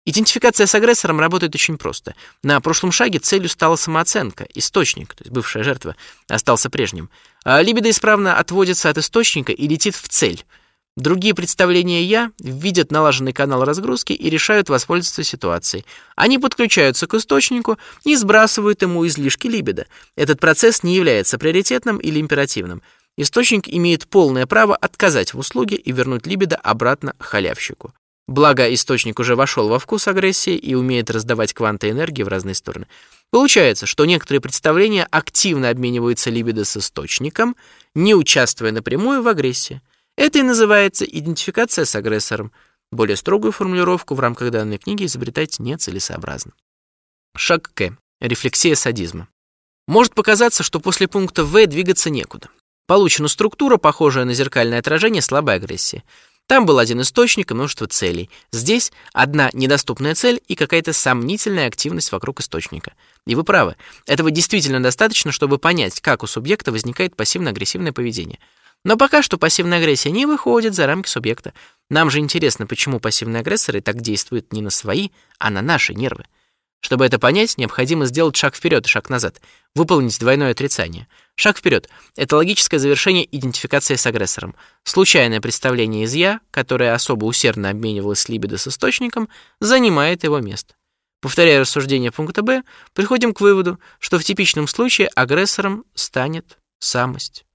Идентификация с агрессором работает очень просто. На прошлом шаге целью стала самооценка, источник, то есть бывшая жертва, остался прежним. А либидо исправно отводится от источника и летит в цель — Другие представления «я» видят налаженный канал разгрузки и решают воспользоваться ситуацией. Они подключаются к источнику и сбрасывают ему излишки либидо. Этот процесс не является приоритетным или императивным. Источник имеет полное право отказать в услуге и вернуть либидо обратно халявщику. Благо, источник уже вошел во вкус агрессии и умеет раздавать кванты энергии в разные стороны. Получается, что некоторые представления активно обмениваются либидо с источником, не участвуя напрямую в агрессии. Это и называется идентификация с агрессором. Более строгую формулировку в рамках данной книги изобретать нецелесообразно. Шаг К. Рефлексия садизма. Может показаться, что после пункта В двигаться некуда. Получена структура, похожая на зеркальное отражение слабой агрессии. Там был один источник и множество целей. Здесь одна недоступная цель и какая-то сомнительная активность вокруг источника. И вы правы, этого действительно достаточно, чтобы понять, как у субъекта возникает пассивно-агрессивное поведение – но пока что пассивная агрессия не выходит за рамки субъекта. Нам же интересно, почему пассивные агрессоры так действуют не на свои, а на наши нервы. Чтобы это понять, необходимо сделать шаг вперед и шаг назад, выполнить двойное отрицание. Шаг вперед — это логическое завершение идентификации с агрессором. Случайное представление из «я», которое особо усердно обменивалось либидо с источником, занимает его место. Повторяя рассуждение пункта Б, приходим к выводу, что в типичном случае агрессором станет самость.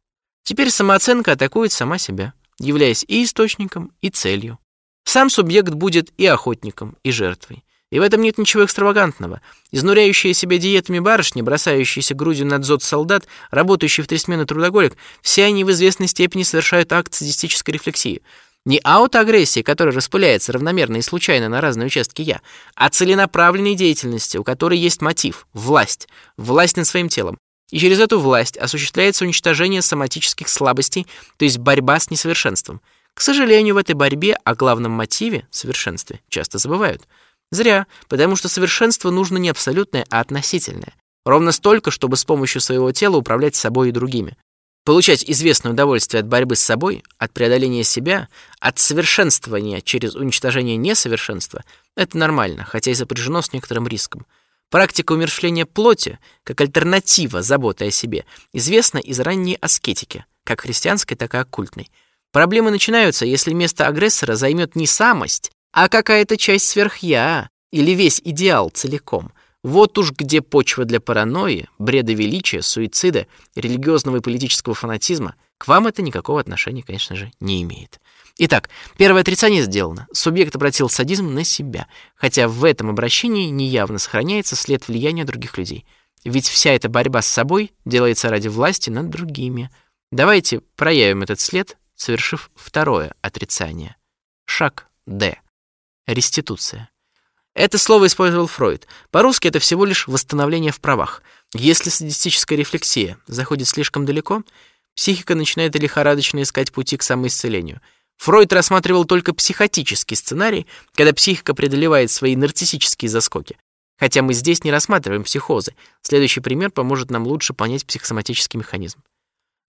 Теперь самооценка атакует сама себя, являясь и источником, и целью. Сам субъект будет и охотником, и жертвой. И в этом нет ничего экстравагантного. Изнуряющие себя диетами барышни, бросающиеся грудью на дзот солдат, работающие в три смены трудоголик, все они в известной степени совершают акт садистической рефлексии. Не аутоагрессии, которая распыляется равномерно и случайно на разные участки «я», а целенаправленной деятельности, у которой есть мотив – власть. Власть над своим телом. И через эту власть осуществляется уничтожение соматических слабостей, то есть борьба с несовершенством. К сожалению, в этой борьбе о главном мотиве, совершенстве, часто забывают. Зря, потому что совершенство нужно не абсолютное, а относительное. Ровно столько, чтобы с помощью своего тела управлять собой и другими. Получать известное удовольствие от борьбы с собой, от преодоления себя, от совершенствования через уничтожение несовершенства – это нормально, хотя и сопряжено с некоторым риском. Практика умерщвления плоти, как альтернатива заботы о себе, известна из ранней аскетики, как христианской, так и оккультной. Проблемы начинаются, если место агрессора займет не самость, а какая-то часть сверхя или весь идеал целиком. Вот уж где почва для паранойи, бреда величия, суицида, религиозного и политического фанатизма. К вам это никакого отношения, конечно же, не имеет. Итак, первое отрицание сделано. Субъект обратил садизм на себя, хотя в этом обращении неявно сохраняется след влияния других людей. Ведь вся эта борьба с собой делается ради власти над другими. Давайте проявим этот след, совершив второе отрицание. Шаг Д. Реституция. Это слово использовал Фройд. По-русски это всего лишь восстановление в правах. Если садистическая рефлексия заходит слишком далеко, психика начинает лихорадочно искать пути к самоисцелению – Фройд рассматривал только психотический сценарий, когда психика преодолевает свои нарциссические заскоки. Хотя мы здесь не рассматриваем психозы. Следующий пример поможет нам лучше понять психосоматический механизм.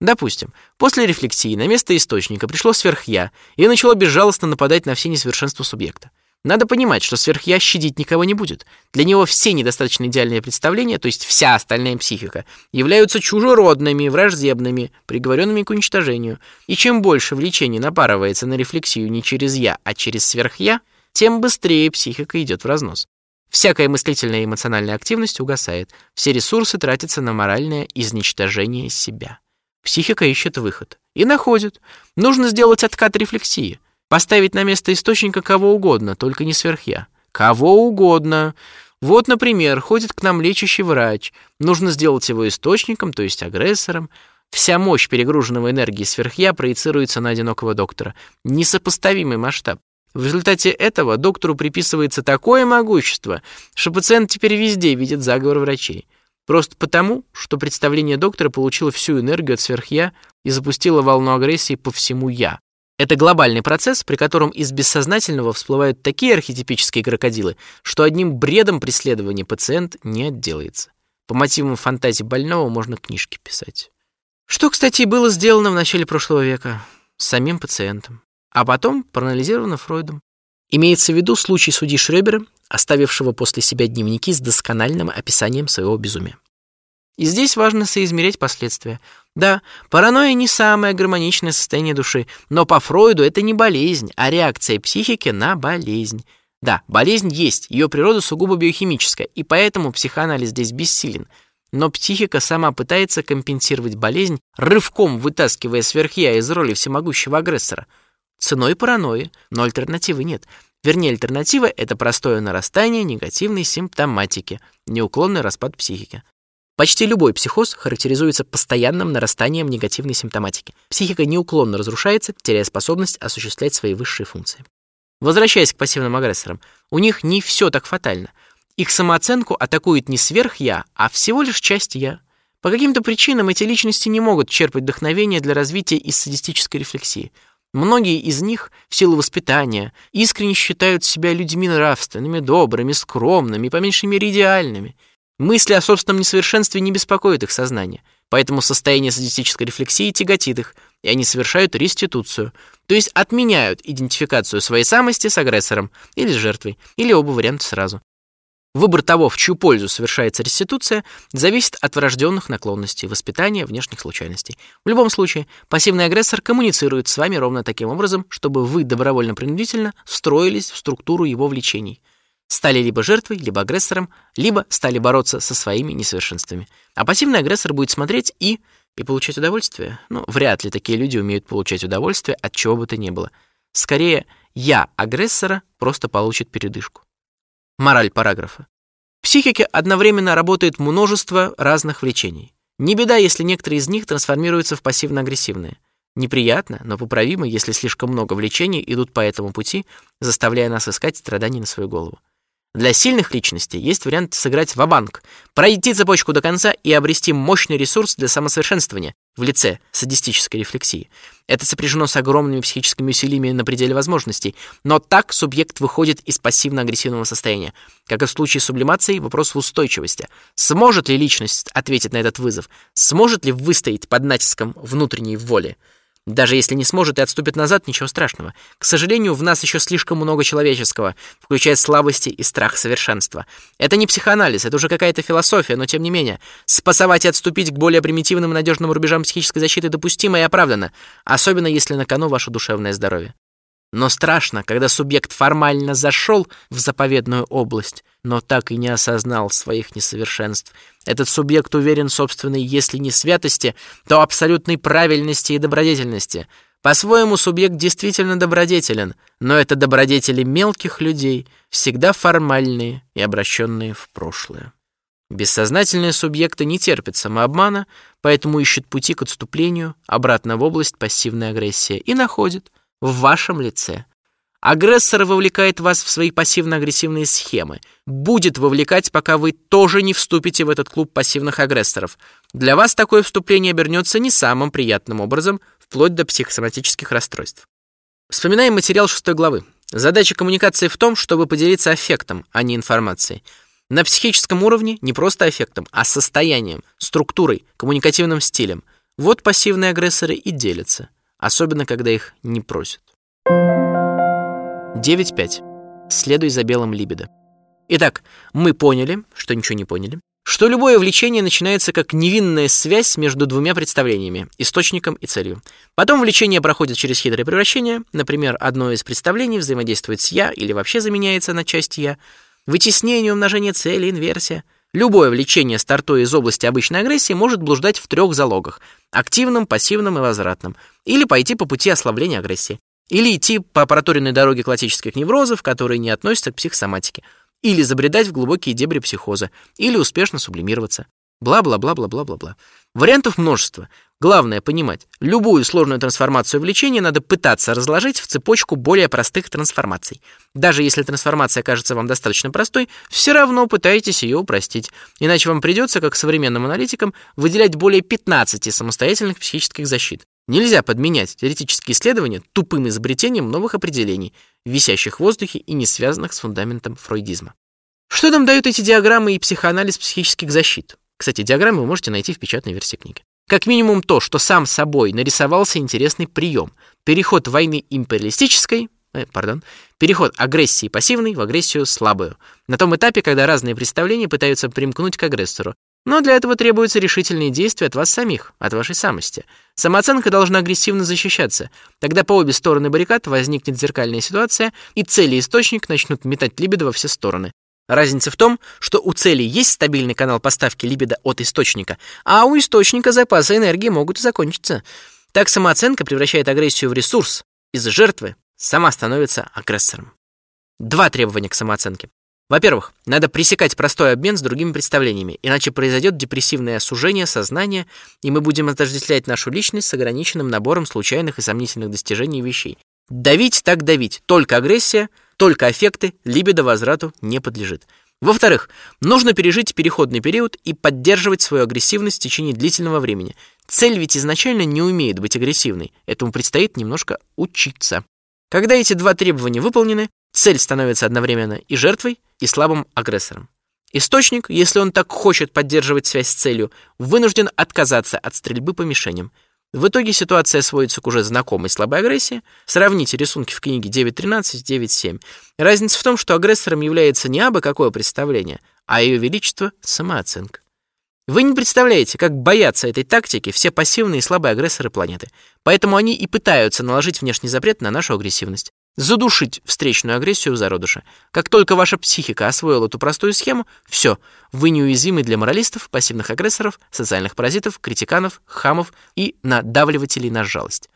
Допустим, после рефлексии на место источника пришло сверхя и начало безжалостно нападать на все несовершенства субъекта. Надо понимать, что сверхя щадить никого не будет. Для него все недостаточно идеальные представления, то есть вся остальная психика, являются чужеродными, враждебными, приговоренными к уничтожению. И чем больше влечение напарывается на рефлексию не через «я», а через сверхя, тем быстрее психика идет в разнос. Всякая мыслительная и эмоциональная активность угасает, все ресурсы тратятся на моральное изничтожение себя. Психика ищет выход. И находит. Нужно сделать откат рефлексии – Поставить на место источника кого угодно, только не сверхя. Кого угодно. Вот, например, ходит к нам лечащий врач. Нужно сделать его источником, то есть агрессором. Вся мощь перегруженного энергии сверхя проецируется на одинокого доктора. Несопоставимый масштаб. В результате этого доктору приписывается такое могущество, что пациент теперь везде видит заговор врачей. Просто потому, что представление доктора получило всю энергию от сверхя и запустило волну агрессии по всему «я». Это глобальный процесс, при котором из бессознательного всплывают такие архетипические крокодилы, что одним бредом преследования пациент не отделается. По мотивам фантазии больного можно книжки писать. Что, кстати, было сделано в начале прошлого века самим пациентом, а потом проанализировано Фройдом. Имеется в виду случай судьи Шрёбера, оставившего после себя дневники с доскональным описанием своего безумия. И здесь важно соизмерять последствия. Да, паранойя не самое гармоничное состояние души, но по Фройду это не болезнь, а реакция психики на болезнь. Да, болезнь есть, ее природа сугубо биохимическая, и поэтому психоанализ здесь бессилен. Но психика сама пытается компенсировать болезнь, рывком вытаскивая сверхя из роли всемогущего агрессора. Ценой паранойи, но альтернативы нет. Вернее, альтернатива — это простое нарастание негативной симптоматики, неуклонный распад психики. Почти любой психоз характеризуется постоянным нарастанием негативной симптоматики. Психика неуклонно разрушается, теряя способность осуществлять свои высшие функции. Возвращаясь к пассивным агрессорам, у них не все так фатально. Их самооценку атакует не сверх-я, а всего лишь часть «я». По каким-то причинам эти личности не могут черпать вдохновение для развития из садистической рефлексии. Многие из них, в силу воспитания, искренне считают себя людьми нравственными, добрыми, скромными, по меньшей мере идеальными – Мысли о собственном несовершенстве не беспокоят их сознание, поэтому состояние садистической рефлексии тяготит их, и они совершают реституцию, то есть отменяют идентификацию своей самости с агрессором или с жертвой, или оба варианта сразу. Выбор того, в чью пользу совершается реституция, зависит от врожденных наклонностей, воспитания, внешних случайностей. В любом случае, пассивный агрессор коммуницирует с вами ровно таким образом, чтобы вы добровольно-принудительно встроились в структуру его влечений стали либо жертвой, либо агрессором, либо стали бороться со своими несовершенствами. А пассивный агрессор будет смотреть и и получать удовольствие. Ну, вряд ли такие люди умеют получать удовольствие от чего бы то ни было. Скорее, я агрессора просто получит передышку. Мораль параграфа. В психике одновременно работает множество разных влечений. Не беда, если некоторые из них трансформируются в пассивно-агрессивные. Неприятно, но поправимо, если слишком много влечений идут по этому пути, заставляя нас искать страдания на свою голову. Для сильных личностей есть вариант сыграть ва-банк, пройти цепочку до конца и обрести мощный ресурс для самосовершенствования в лице садистической рефлексии. Это сопряжено с огромными психическими усилиями на пределе возможностей, но так субъект выходит из пассивно-агрессивного состояния. Как и в случае сублимации, вопрос в устойчивости. Сможет ли личность ответить на этот вызов? Сможет ли выстоять под натиском внутренней воли? Даже если не сможет и отступит назад, ничего страшного. К сожалению, в нас еще слишком много человеческого, включая слабости и страх совершенства. Это не психоанализ, это уже какая-то философия, но тем не менее. Спасовать и отступить к более примитивным и надежным рубежам психической защиты допустимо и оправдано, особенно если на кону ваше душевное здоровье. Но страшно, когда субъект формально зашел в заповедную область, но так и не осознал своих несовершенств. Этот субъект уверен в собственной, если не святости, то абсолютной правильности и добродетельности. По-своему субъект действительно добродетелен, но это добродетели мелких людей, всегда формальные и обращенные в прошлое. Бессознательные субъекты не терпят самообмана, поэтому ищут пути к отступлению обратно в область пассивной агрессии и находят – в вашем лице. Агрессор вовлекает вас в свои пассивно-агрессивные схемы. Будет вовлекать, пока вы тоже не вступите в этот клуб пассивных агрессоров. Для вас такое вступление обернется не самым приятным образом, вплоть до психосоматических расстройств. Вспоминаем материал шестой главы. Задача коммуникации в том, чтобы поделиться аффектом, а не информацией. На психическом уровне не просто аффектом, а состоянием, структурой, коммуникативным стилем. Вот пассивные агрессоры и делятся особенно когда их не просят. 9.5. Следуй за белым либидо. Итак, мы поняли, что ничего не поняли, что любое влечение начинается как невинная связь между двумя представлениями, источником и целью. Потом влечение проходит через хитрое превращение, например, одно из представлений взаимодействует с «я» или вообще заменяется на часть «я», вытеснение, умножение цели, инверсия — Любое влечение, стартуя из области обычной агрессии, может блуждать в трех залогах – активном, пассивном и возвратном. Или пойти по пути ослабления агрессии. Или идти по проторенной дороге классических неврозов, которые не относятся к психосоматике. Или забредать в глубокие дебри психоза. Или успешно сублимироваться. Бла-бла-бла-бла-бла-бла-бла. Вариантов множество. Главное понимать, любую сложную трансформацию влечения надо пытаться разложить в цепочку более простых трансформаций. Даже если трансформация кажется вам достаточно простой, все равно пытайтесь ее упростить. Иначе вам придется, как современным аналитикам, выделять более 15 самостоятельных психических защит. Нельзя подменять теоретические исследования тупым изобретением новых определений, висящих в воздухе и не связанных с фундаментом фройдизма. Что нам дают эти диаграммы и психоанализ психических защит? Кстати, диаграммы вы можете найти в печатной версии книги. Как минимум то, что сам собой нарисовался интересный прием. Переход войны империалистической, э, пардон, переход агрессии пассивной в агрессию слабую. На том этапе, когда разные представления пытаются примкнуть к агрессору. Но для этого требуются решительные действия от вас самих, от вашей самости. Самооценка должна агрессивно защищаться. Тогда по обе стороны баррикад возникнет зеркальная ситуация, и цели источник начнут метать либидо во все стороны. Разница в том, что у цели есть стабильный канал поставки либидо от источника, а у источника запасы энергии могут закончиться. Так самооценка превращает агрессию в ресурс. Из жертвы сама становится агрессором. Два требования к самооценке. Во-первых, надо пресекать простой обмен с другими представлениями, иначе произойдет депрессивное сужение сознания, и мы будем отождествлять нашу личность с ограниченным набором случайных и сомнительных достижений и вещей. Давить так давить. Только агрессия, только аффекты, либидо возврату не подлежит. Во-вторых, нужно пережить переходный период и поддерживать свою агрессивность в течение длительного времени. Цель ведь изначально не умеет быть агрессивной. Этому предстоит немножко учиться. Когда эти два требования выполнены, цель становится одновременно и жертвой, и слабым агрессором. Источник, если он так хочет поддерживать связь с целью, вынужден отказаться от стрельбы по мишеням. В итоге ситуация сводится к уже знакомой слабой агрессии. Сравните рисунки в книге 9.13, 9.7. Разница в том, что агрессором является не абы какое представление, а ее величество — самооценка. Вы не представляете, как боятся этой тактики все пассивные и слабые агрессоры планеты. Поэтому они и пытаются наложить внешний запрет на нашу агрессивность задушить встречную агрессию в зародыше. Как только ваша психика освоила эту простую схему, все, вы неуязвимы для моралистов, пассивных агрессоров, социальных паразитов, критиканов, хамов и надавливателей на жалость.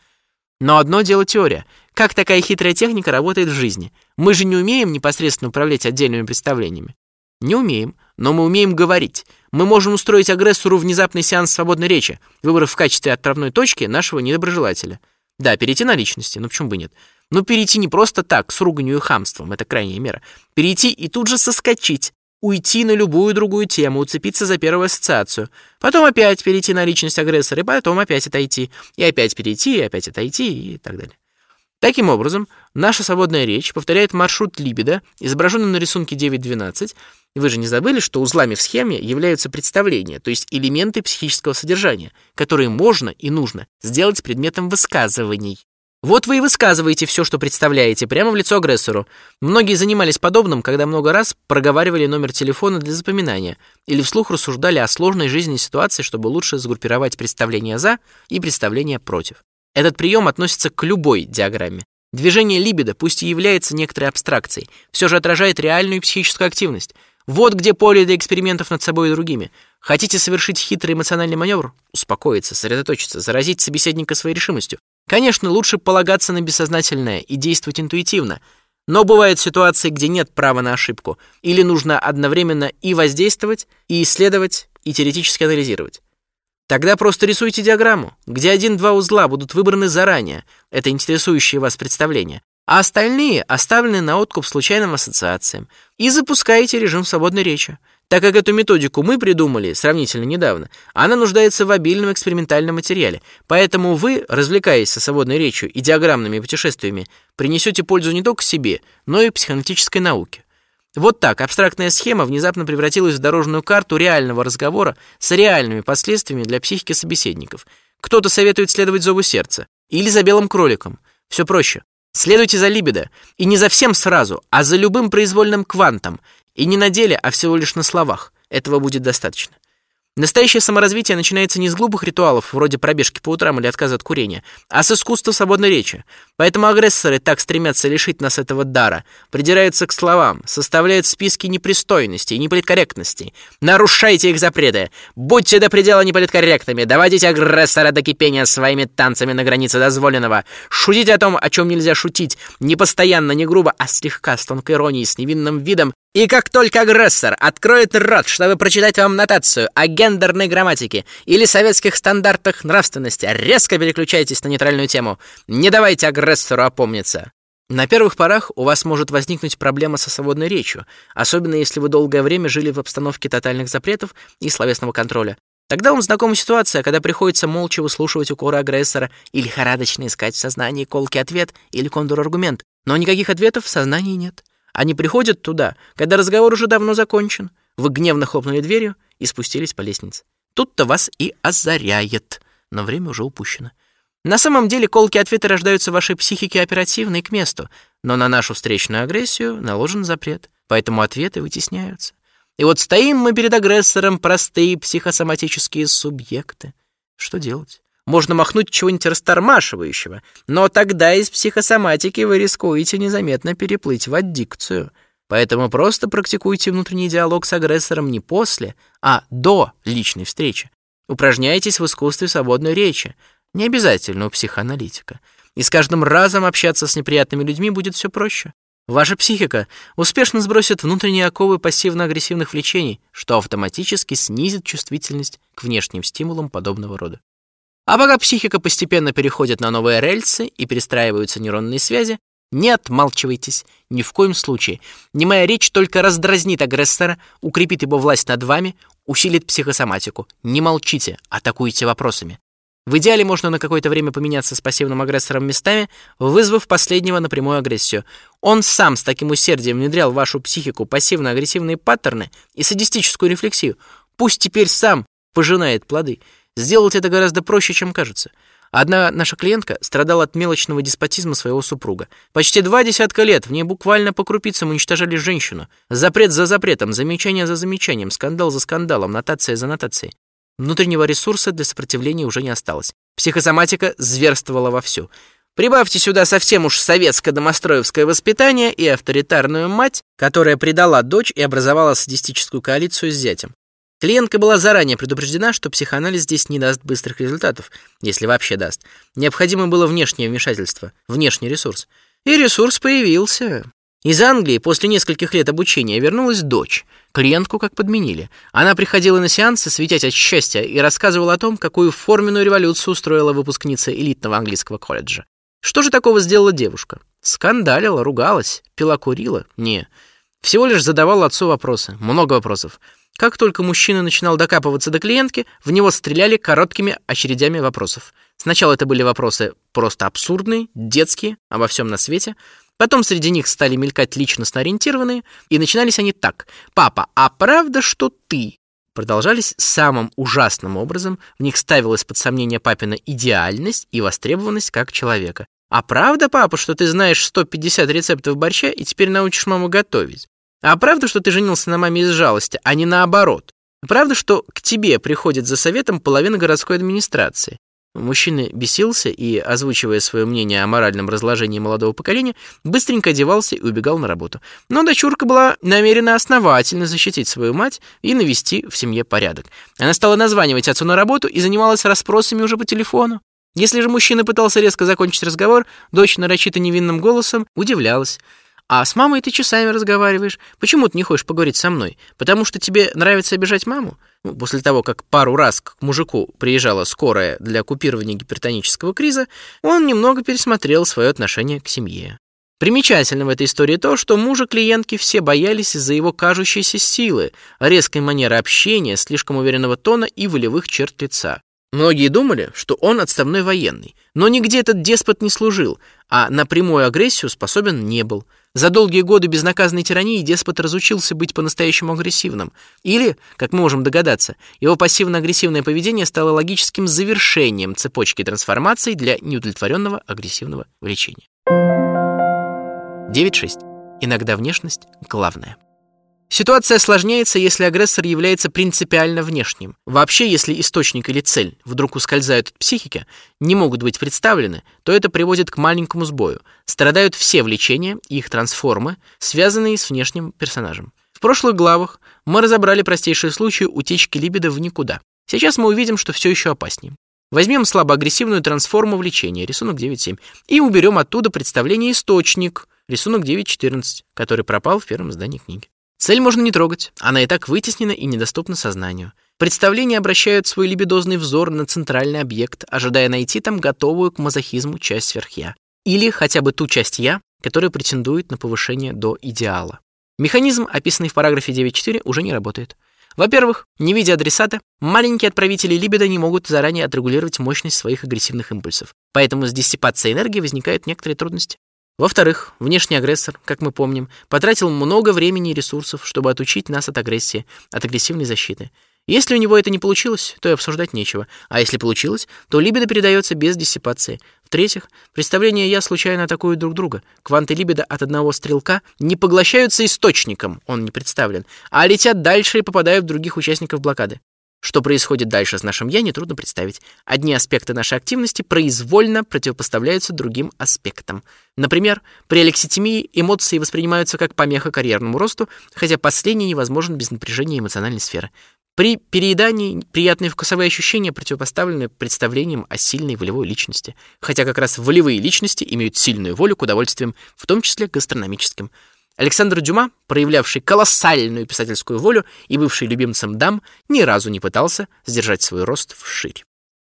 Но одно дело теория. Как такая хитрая техника работает в жизни? Мы же не умеем непосредственно управлять отдельными представлениями. Не умеем, но мы умеем говорить. Мы можем устроить агрессору внезапный сеанс свободной речи, выбрав в качестве отправной точки нашего недоброжелателя. Да, перейти на личности, ну почему бы нет? Но перейти не просто так, с руганью и хамством, это крайняя мера. Перейти и тут же соскочить, уйти на любую другую тему, уцепиться за первую ассоциацию. Потом опять перейти на личность агрессора, и потом опять отойти. И опять перейти, и опять отойти, и так далее. Таким образом, наша свободная речь повторяет маршрут либидо, изображенный на рисунке 9.12, Вы же не забыли, что узлами в схеме являются представления, то есть элементы психического содержания, которые можно и нужно сделать предметом высказываний. Вот вы и высказываете все, что представляете, прямо в лицо агрессору. Многие занимались подобным, когда много раз проговаривали номер телефона для запоминания или вслух рассуждали о сложной жизненной ситуации, чтобы лучше сгруппировать представления «за» и представления «против». Этот прием относится к любой диаграмме. Движение либидо, пусть и является некоторой абстракцией, все же отражает реальную психическую активность. Вот где поле для экспериментов над собой и другими. Хотите совершить хитрый эмоциональный маневр? Успокоиться, сосредоточиться, заразить собеседника своей решимостью. Конечно, лучше полагаться на бессознательное и действовать интуитивно, но бывают ситуации, где нет права на ошибку, или нужно одновременно и воздействовать, и исследовать, и теоретически анализировать. Тогда просто рисуйте диаграмму, где один-два узла будут выбраны заранее, это интересующие вас представления, а остальные оставлены на откуп случайным ассоциациям, и запускаете режим свободной речи. Так как эту методику мы придумали сравнительно недавно, она нуждается в обильном экспериментальном материале, поэтому вы, развлекаясь со свободной речью и диаграммными путешествиями, принесете пользу не только себе, но и психоаналитической науке. Вот так абстрактная схема внезапно превратилась в дорожную карту реального разговора с реальными последствиями для психики собеседников. Кто-то советует следовать зову сердца или за белым кроликом. Все проще. Следуйте за либидо, и не за всем сразу, а за любым произвольным квантом, и не на деле, а всего лишь на словах. Этого будет достаточно. Настоящее саморазвитие начинается не с глупых ритуалов, вроде пробежки по утрам или отказа от курения, а с искусства свободной речи. Поэтому агрессоры так стремятся лишить нас этого дара, придираются к словам, составляют списки непристойностей и неполиткорректностей. Нарушайте их запреты, будьте до предела неполиткорректными, доводите агрессора до кипения своими танцами на границе дозволенного, шутите о том, о чем нельзя шутить, не постоянно, не грубо, а слегка, с тонкой иронией, с невинным видом, и как только агрессор откроет рот, чтобы прочитать вам нотацию о гендерной грамматике или советских стандартах нравственности, резко переключайтесь на нейтральную тему. Не давайте агрессору опомниться. На первых порах у вас может возникнуть проблема со свободной речью, особенно если вы долгое время жили в обстановке тотальных запретов и словесного контроля. Тогда вам знакома ситуация, когда приходится молча выслушивать укоры агрессора или лихорадочно искать в сознании колкий ответ или контраргумент, но никаких ответов в сознании нет. Они приходят туда, когда разговор уже давно закончен. Вы гневно хлопнули дверью и спустились по лестнице. Тут-то вас и озаряет, но время уже упущено. На самом деле колкие ответы рождаются в вашей психике оперативно и к месту, но на нашу встречную агрессию наложен запрет, поэтому ответы вытесняются. И вот стоим мы перед агрессором, простые психосоматические субъекты. Что делать? Можно махнуть чего-нибудь растормашивающего, но тогда из психосоматики вы рискуете незаметно переплыть в аддикцию. Поэтому просто практикуйте внутренний диалог с агрессором не после, а до личной встречи. Упражняйтесь в искусстве свободной речи, не обязательно у психоаналитика. И с каждым разом общаться с неприятными людьми будет все проще. Ваша психика успешно сбросит внутренние оковы пассивно-агрессивных влечений, что автоматически снизит чувствительность к внешним стимулам подобного рода. А пока психика постепенно переходит на новые рельсы и перестраиваются нейронные связи, не отмалчивайтесь, ни в коем случае. Немая речь только раздразнит агрессора, укрепит его власть над вами, усилит психосоматику. Не молчите, атакуйте вопросами. В идеале можно на какое-то время поменяться с пассивным агрессором местами, вызвав последнего на прямую агрессию. Он сам с таким усердием внедрял в вашу психику пассивно-агрессивные паттерны и садистическую рефлексию. Пусть теперь сам пожинает плоды. Сделать это гораздо проще, чем кажется. Одна наша клиентка страдала от мелочного деспотизма своего супруга. Почти два десятка лет в ней буквально по крупицам уничтожали женщину. Запрет за запретом, замечание за замечанием, скандал за скандалом, нотация за нотацией. Внутреннего ресурса для сопротивления уже не осталось. Психосоматика зверствовала вовсю. Прибавьте сюда совсем уж советско-домостроевское воспитание и авторитарную мать, которая предала дочь и образовала садистическую коалицию с зятем. Клиентка была заранее предупреждена, что психоанализ здесь не даст быстрых результатов, если вообще даст. Необходимо было внешнее вмешательство, внешний ресурс. И ресурс появился. Из Англии после нескольких лет обучения вернулась дочь. Клиентку как подменили. Она приходила на сеансы, светясь от счастья, и рассказывала о том, какую форменную революцию устроила выпускница элитного английского колледжа. Что же такого сделала девушка? Скандалила, ругалась, пила, курила? Не. Всего лишь задавала отцу вопросы. Много вопросов. Как только мужчина начинал докапываться до клиентки, в него стреляли короткими очередями вопросов. Сначала это были вопросы просто абсурдные, детские, обо всем на свете. Потом среди них стали мелькать личностно ориентированные, и начинались они так. «Папа, а правда, что ты?» Продолжались самым ужасным образом, в них ставилась под сомнение папина идеальность и востребованность как человека. «А правда, папа, что ты знаешь 150 рецептов борща и теперь научишь маму готовить? А правда, что ты женился на маме из жалости, а не наоборот? Правда, что к тебе приходит за советом половина городской администрации? Мужчина бесился и, озвучивая свое мнение о моральном разложении молодого поколения, быстренько одевался и убегал на работу. Но дочурка была намерена основательно защитить свою мать и навести в семье порядок. Она стала названивать отцу на работу и занималась расспросами уже по телефону. Если же мужчина пытался резко закончить разговор, дочь нарочито невинным голосом удивлялась. А с мамой ты часами разговариваешь. Почему ты не хочешь поговорить со мной? Потому что тебе нравится обижать маму? Ну, после того, как пару раз к мужику приезжала скорая для купирования гипертонического криза, он немного пересмотрел свое отношение к семье. Примечательно в этой истории то, что мужа клиентки все боялись из-за его кажущейся силы, резкой манеры общения, слишком уверенного тона и волевых черт лица. Многие думали, что он отставной военный, но нигде этот деспот не служил, а на прямую агрессию способен не был. За долгие годы безнаказанной тирании деспот разучился быть по-настоящему агрессивным. Или, как мы можем догадаться, его пассивно-агрессивное поведение стало логическим завершением цепочки трансформаций для неудовлетворенного агрессивного влечения. 9.6. Иногда внешность – главное. Ситуация осложняется, если агрессор является принципиально внешним. Вообще, если источник или цель вдруг ускользают от психики, не могут быть представлены, то это приводит к маленькому сбою. Страдают все влечения и их трансформы, связанные с внешним персонажем. В прошлых главах мы разобрали простейшие случаи утечки либидо в никуда. Сейчас мы увидим, что все еще опаснее. Возьмем слабоагрессивную трансформу влечения, рисунок 9.7, и уберем оттуда представление источник, рисунок 9.14, который пропал в первом издании книги. Цель можно не трогать, она и так вытеснена и недоступна сознанию. Представления обращают свой либидозный взор на центральный объект, ожидая найти там готовую к мазохизму часть сверхя. Или хотя бы ту часть «я», которая претендует на повышение до идеала. Механизм, описанный в параграфе 9.4, уже не работает. Во-первых, не видя адресата, маленькие отправители либидо не могут заранее отрегулировать мощность своих агрессивных импульсов, поэтому с диссипацией энергии возникают некоторые трудности. Во-вторых, внешний агрессор, как мы помним, потратил много времени и ресурсов, чтобы отучить нас от агрессии, от агрессивной защиты. Если у него это не получилось, то и обсуждать нечего. А если получилось, то либидо передается без диссипации. В-третьих, представления «я» случайно атакуют друг друга. Кванты либидо от одного стрелка не поглощаются источником, он не представлен, а летят дальше и попадают в других участников блокады. Что происходит дальше с нашим «я» нетрудно представить. Одни аспекты нашей активности произвольно противопоставляются другим аспектам. Например, при алекситимии эмоции воспринимаются как помеха карьерному росту, хотя последний невозможен без напряжения эмоциональной сферы. При переедании приятные вкусовые ощущения противопоставлены представлениям о сильной волевой личности, хотя как раз волевые личности имеют сильную волю к удовольствиям, в том числе гастрономическим. Александр Дюма, проявлявший колоссальную писательскую волю и бывший любимцем дам, ни разу не пытался сдержать свой рост вширь.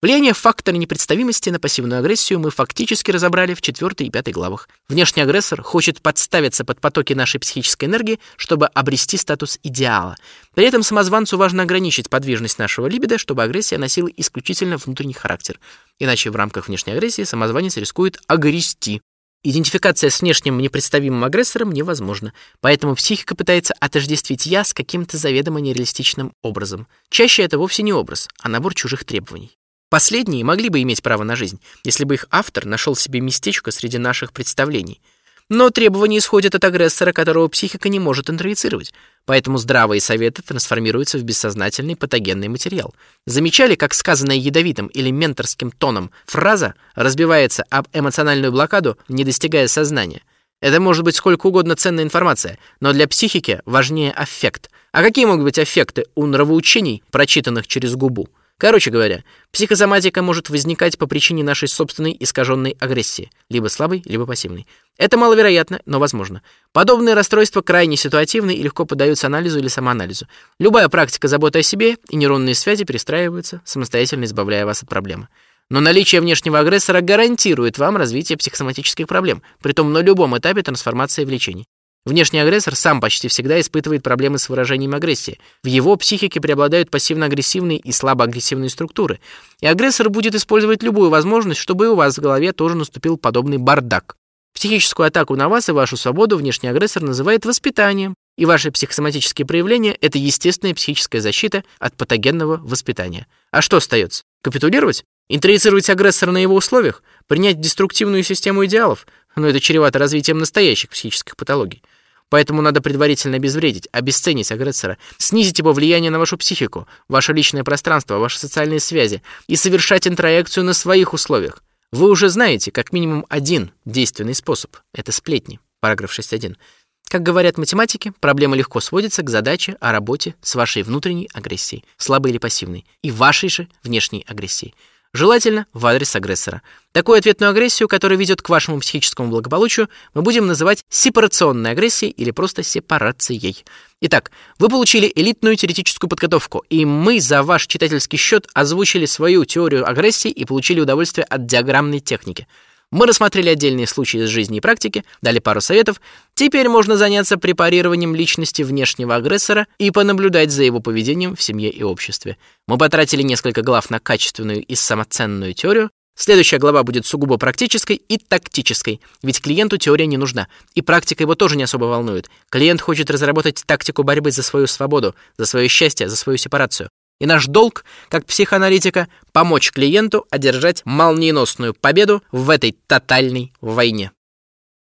Влияние фактора непредставимости на пассивную агрессию мы фактически разобрали в 4 и 5 главах. Внешний агрессор хочет подставиться под потоки нашей психической энергии, чтобы обрести статус идеала. При этом самозванцу важно ограничить подвижность нашего либидо, чтобы агрессия носила исключительно внутренний характер. Иначе в рамках внешней агрессии самозванец рискует огрести Идентификация с внешним непредставимым агрессором невозможна, поэтому психика пытается отождествить «я» с каким-то заведомо нереалистичным образом. Чаще это вовсе не образ, а набор чужих требований. Последние могли бы иметь право на жизнь, если бы их автор нашел себе местечко среди наших представлений – но требования исходят от агрессора, которого психика не может интроицировать, поэтому здравые советы трансформируются в бессознательный патогенный материал. Замечали, как сказанная ядовитым или менторским тоном фраза разбивается об эмоциональную блокаду, не достигая сознания? Это может быть сколько угодно ценная информация, но для психики важнее аффект. А какие могут быть аффекты у нравоучений, прочитанных через губу? Короче говоря, психосоматика может возникать по причине нашей собственной искаженной агрессии, либо слабой, либо пассивной. Это маловероятно, но возможно. Подобные расстройства крайне ситуативны и легко поддаются анализу или самоанализу. Любая практика заботы о себе и нейронные связи перестраиваются, самостоятельно избавляя вас от проблемы. Но наличие внешнего агрессора гарантирует вам развитие психосоматических проблем, притом на любом этапе трансформации влечений. Внешний агрессор сам почти всегда испытывает проблемы с выражением агрессии. В его психике преобладают пассивно-агрессивные и слабо-агрессивные структуры. И агрессор будет использовать любую возможность, чтобы и у вас в голове тоже наступил подобный бардак. Психическую атаку на вас и вашу свободу внешний агрессор называет воспитанием, и ваши психосоматические проявления – это естественная психическая защита от патогенного воспитания. А что остается? Капитулировать? Интроицировать агрессора на его условиях? Принять деструктивную систему идеалов? Но это чревато развитием настоящих психических патологий. Поэтому надо предварительно обезвредить, обесценить агрессора, снизить его влияние на вашу психику, ваше личное пространство, ваши социальные связи и совершать интроекцию на своих условиях. Вы уже знаете как минимум один действенный способ – это сплетни, параграф 6.1. Как говорят математики, проблема легко сводится к задаче о работе с вашей внутренней агрессией, слабой или пассивной, и вашей же внешней агрессией – желательно в адрес агрессора. Такую ответную агрессию, которая ведет к вашему психическому благополучию, мы будем называть сепарационной агрессией или просто сепарацией. Итак, вы получили элитную теоретическую подготовку, и мы за ваш читательский счет озвучили свою теорию агрессии и получили удовольствие от диаграммной техники – мы рассмотрели отдельные случаи из жизни и практики, дали пару советов. Теперь можно заняться препарированием личности внешнего агрессора и понаблюдать за его поведением в семье и обществе. Мы потратили несколько глав на качественную и самоценную теорию. Следующая глава будет сугубо практической и тактической, ведь клиенту теория не нужна, и практика его тоже не особо волнует. Клиент хочет разработать тактику борьбы за свою свободу, за свое счастье, за свою сепарацию. И наш долг, как психоаналитика, помочь клиенту одержать молниеносную победу в этой тотальной войне.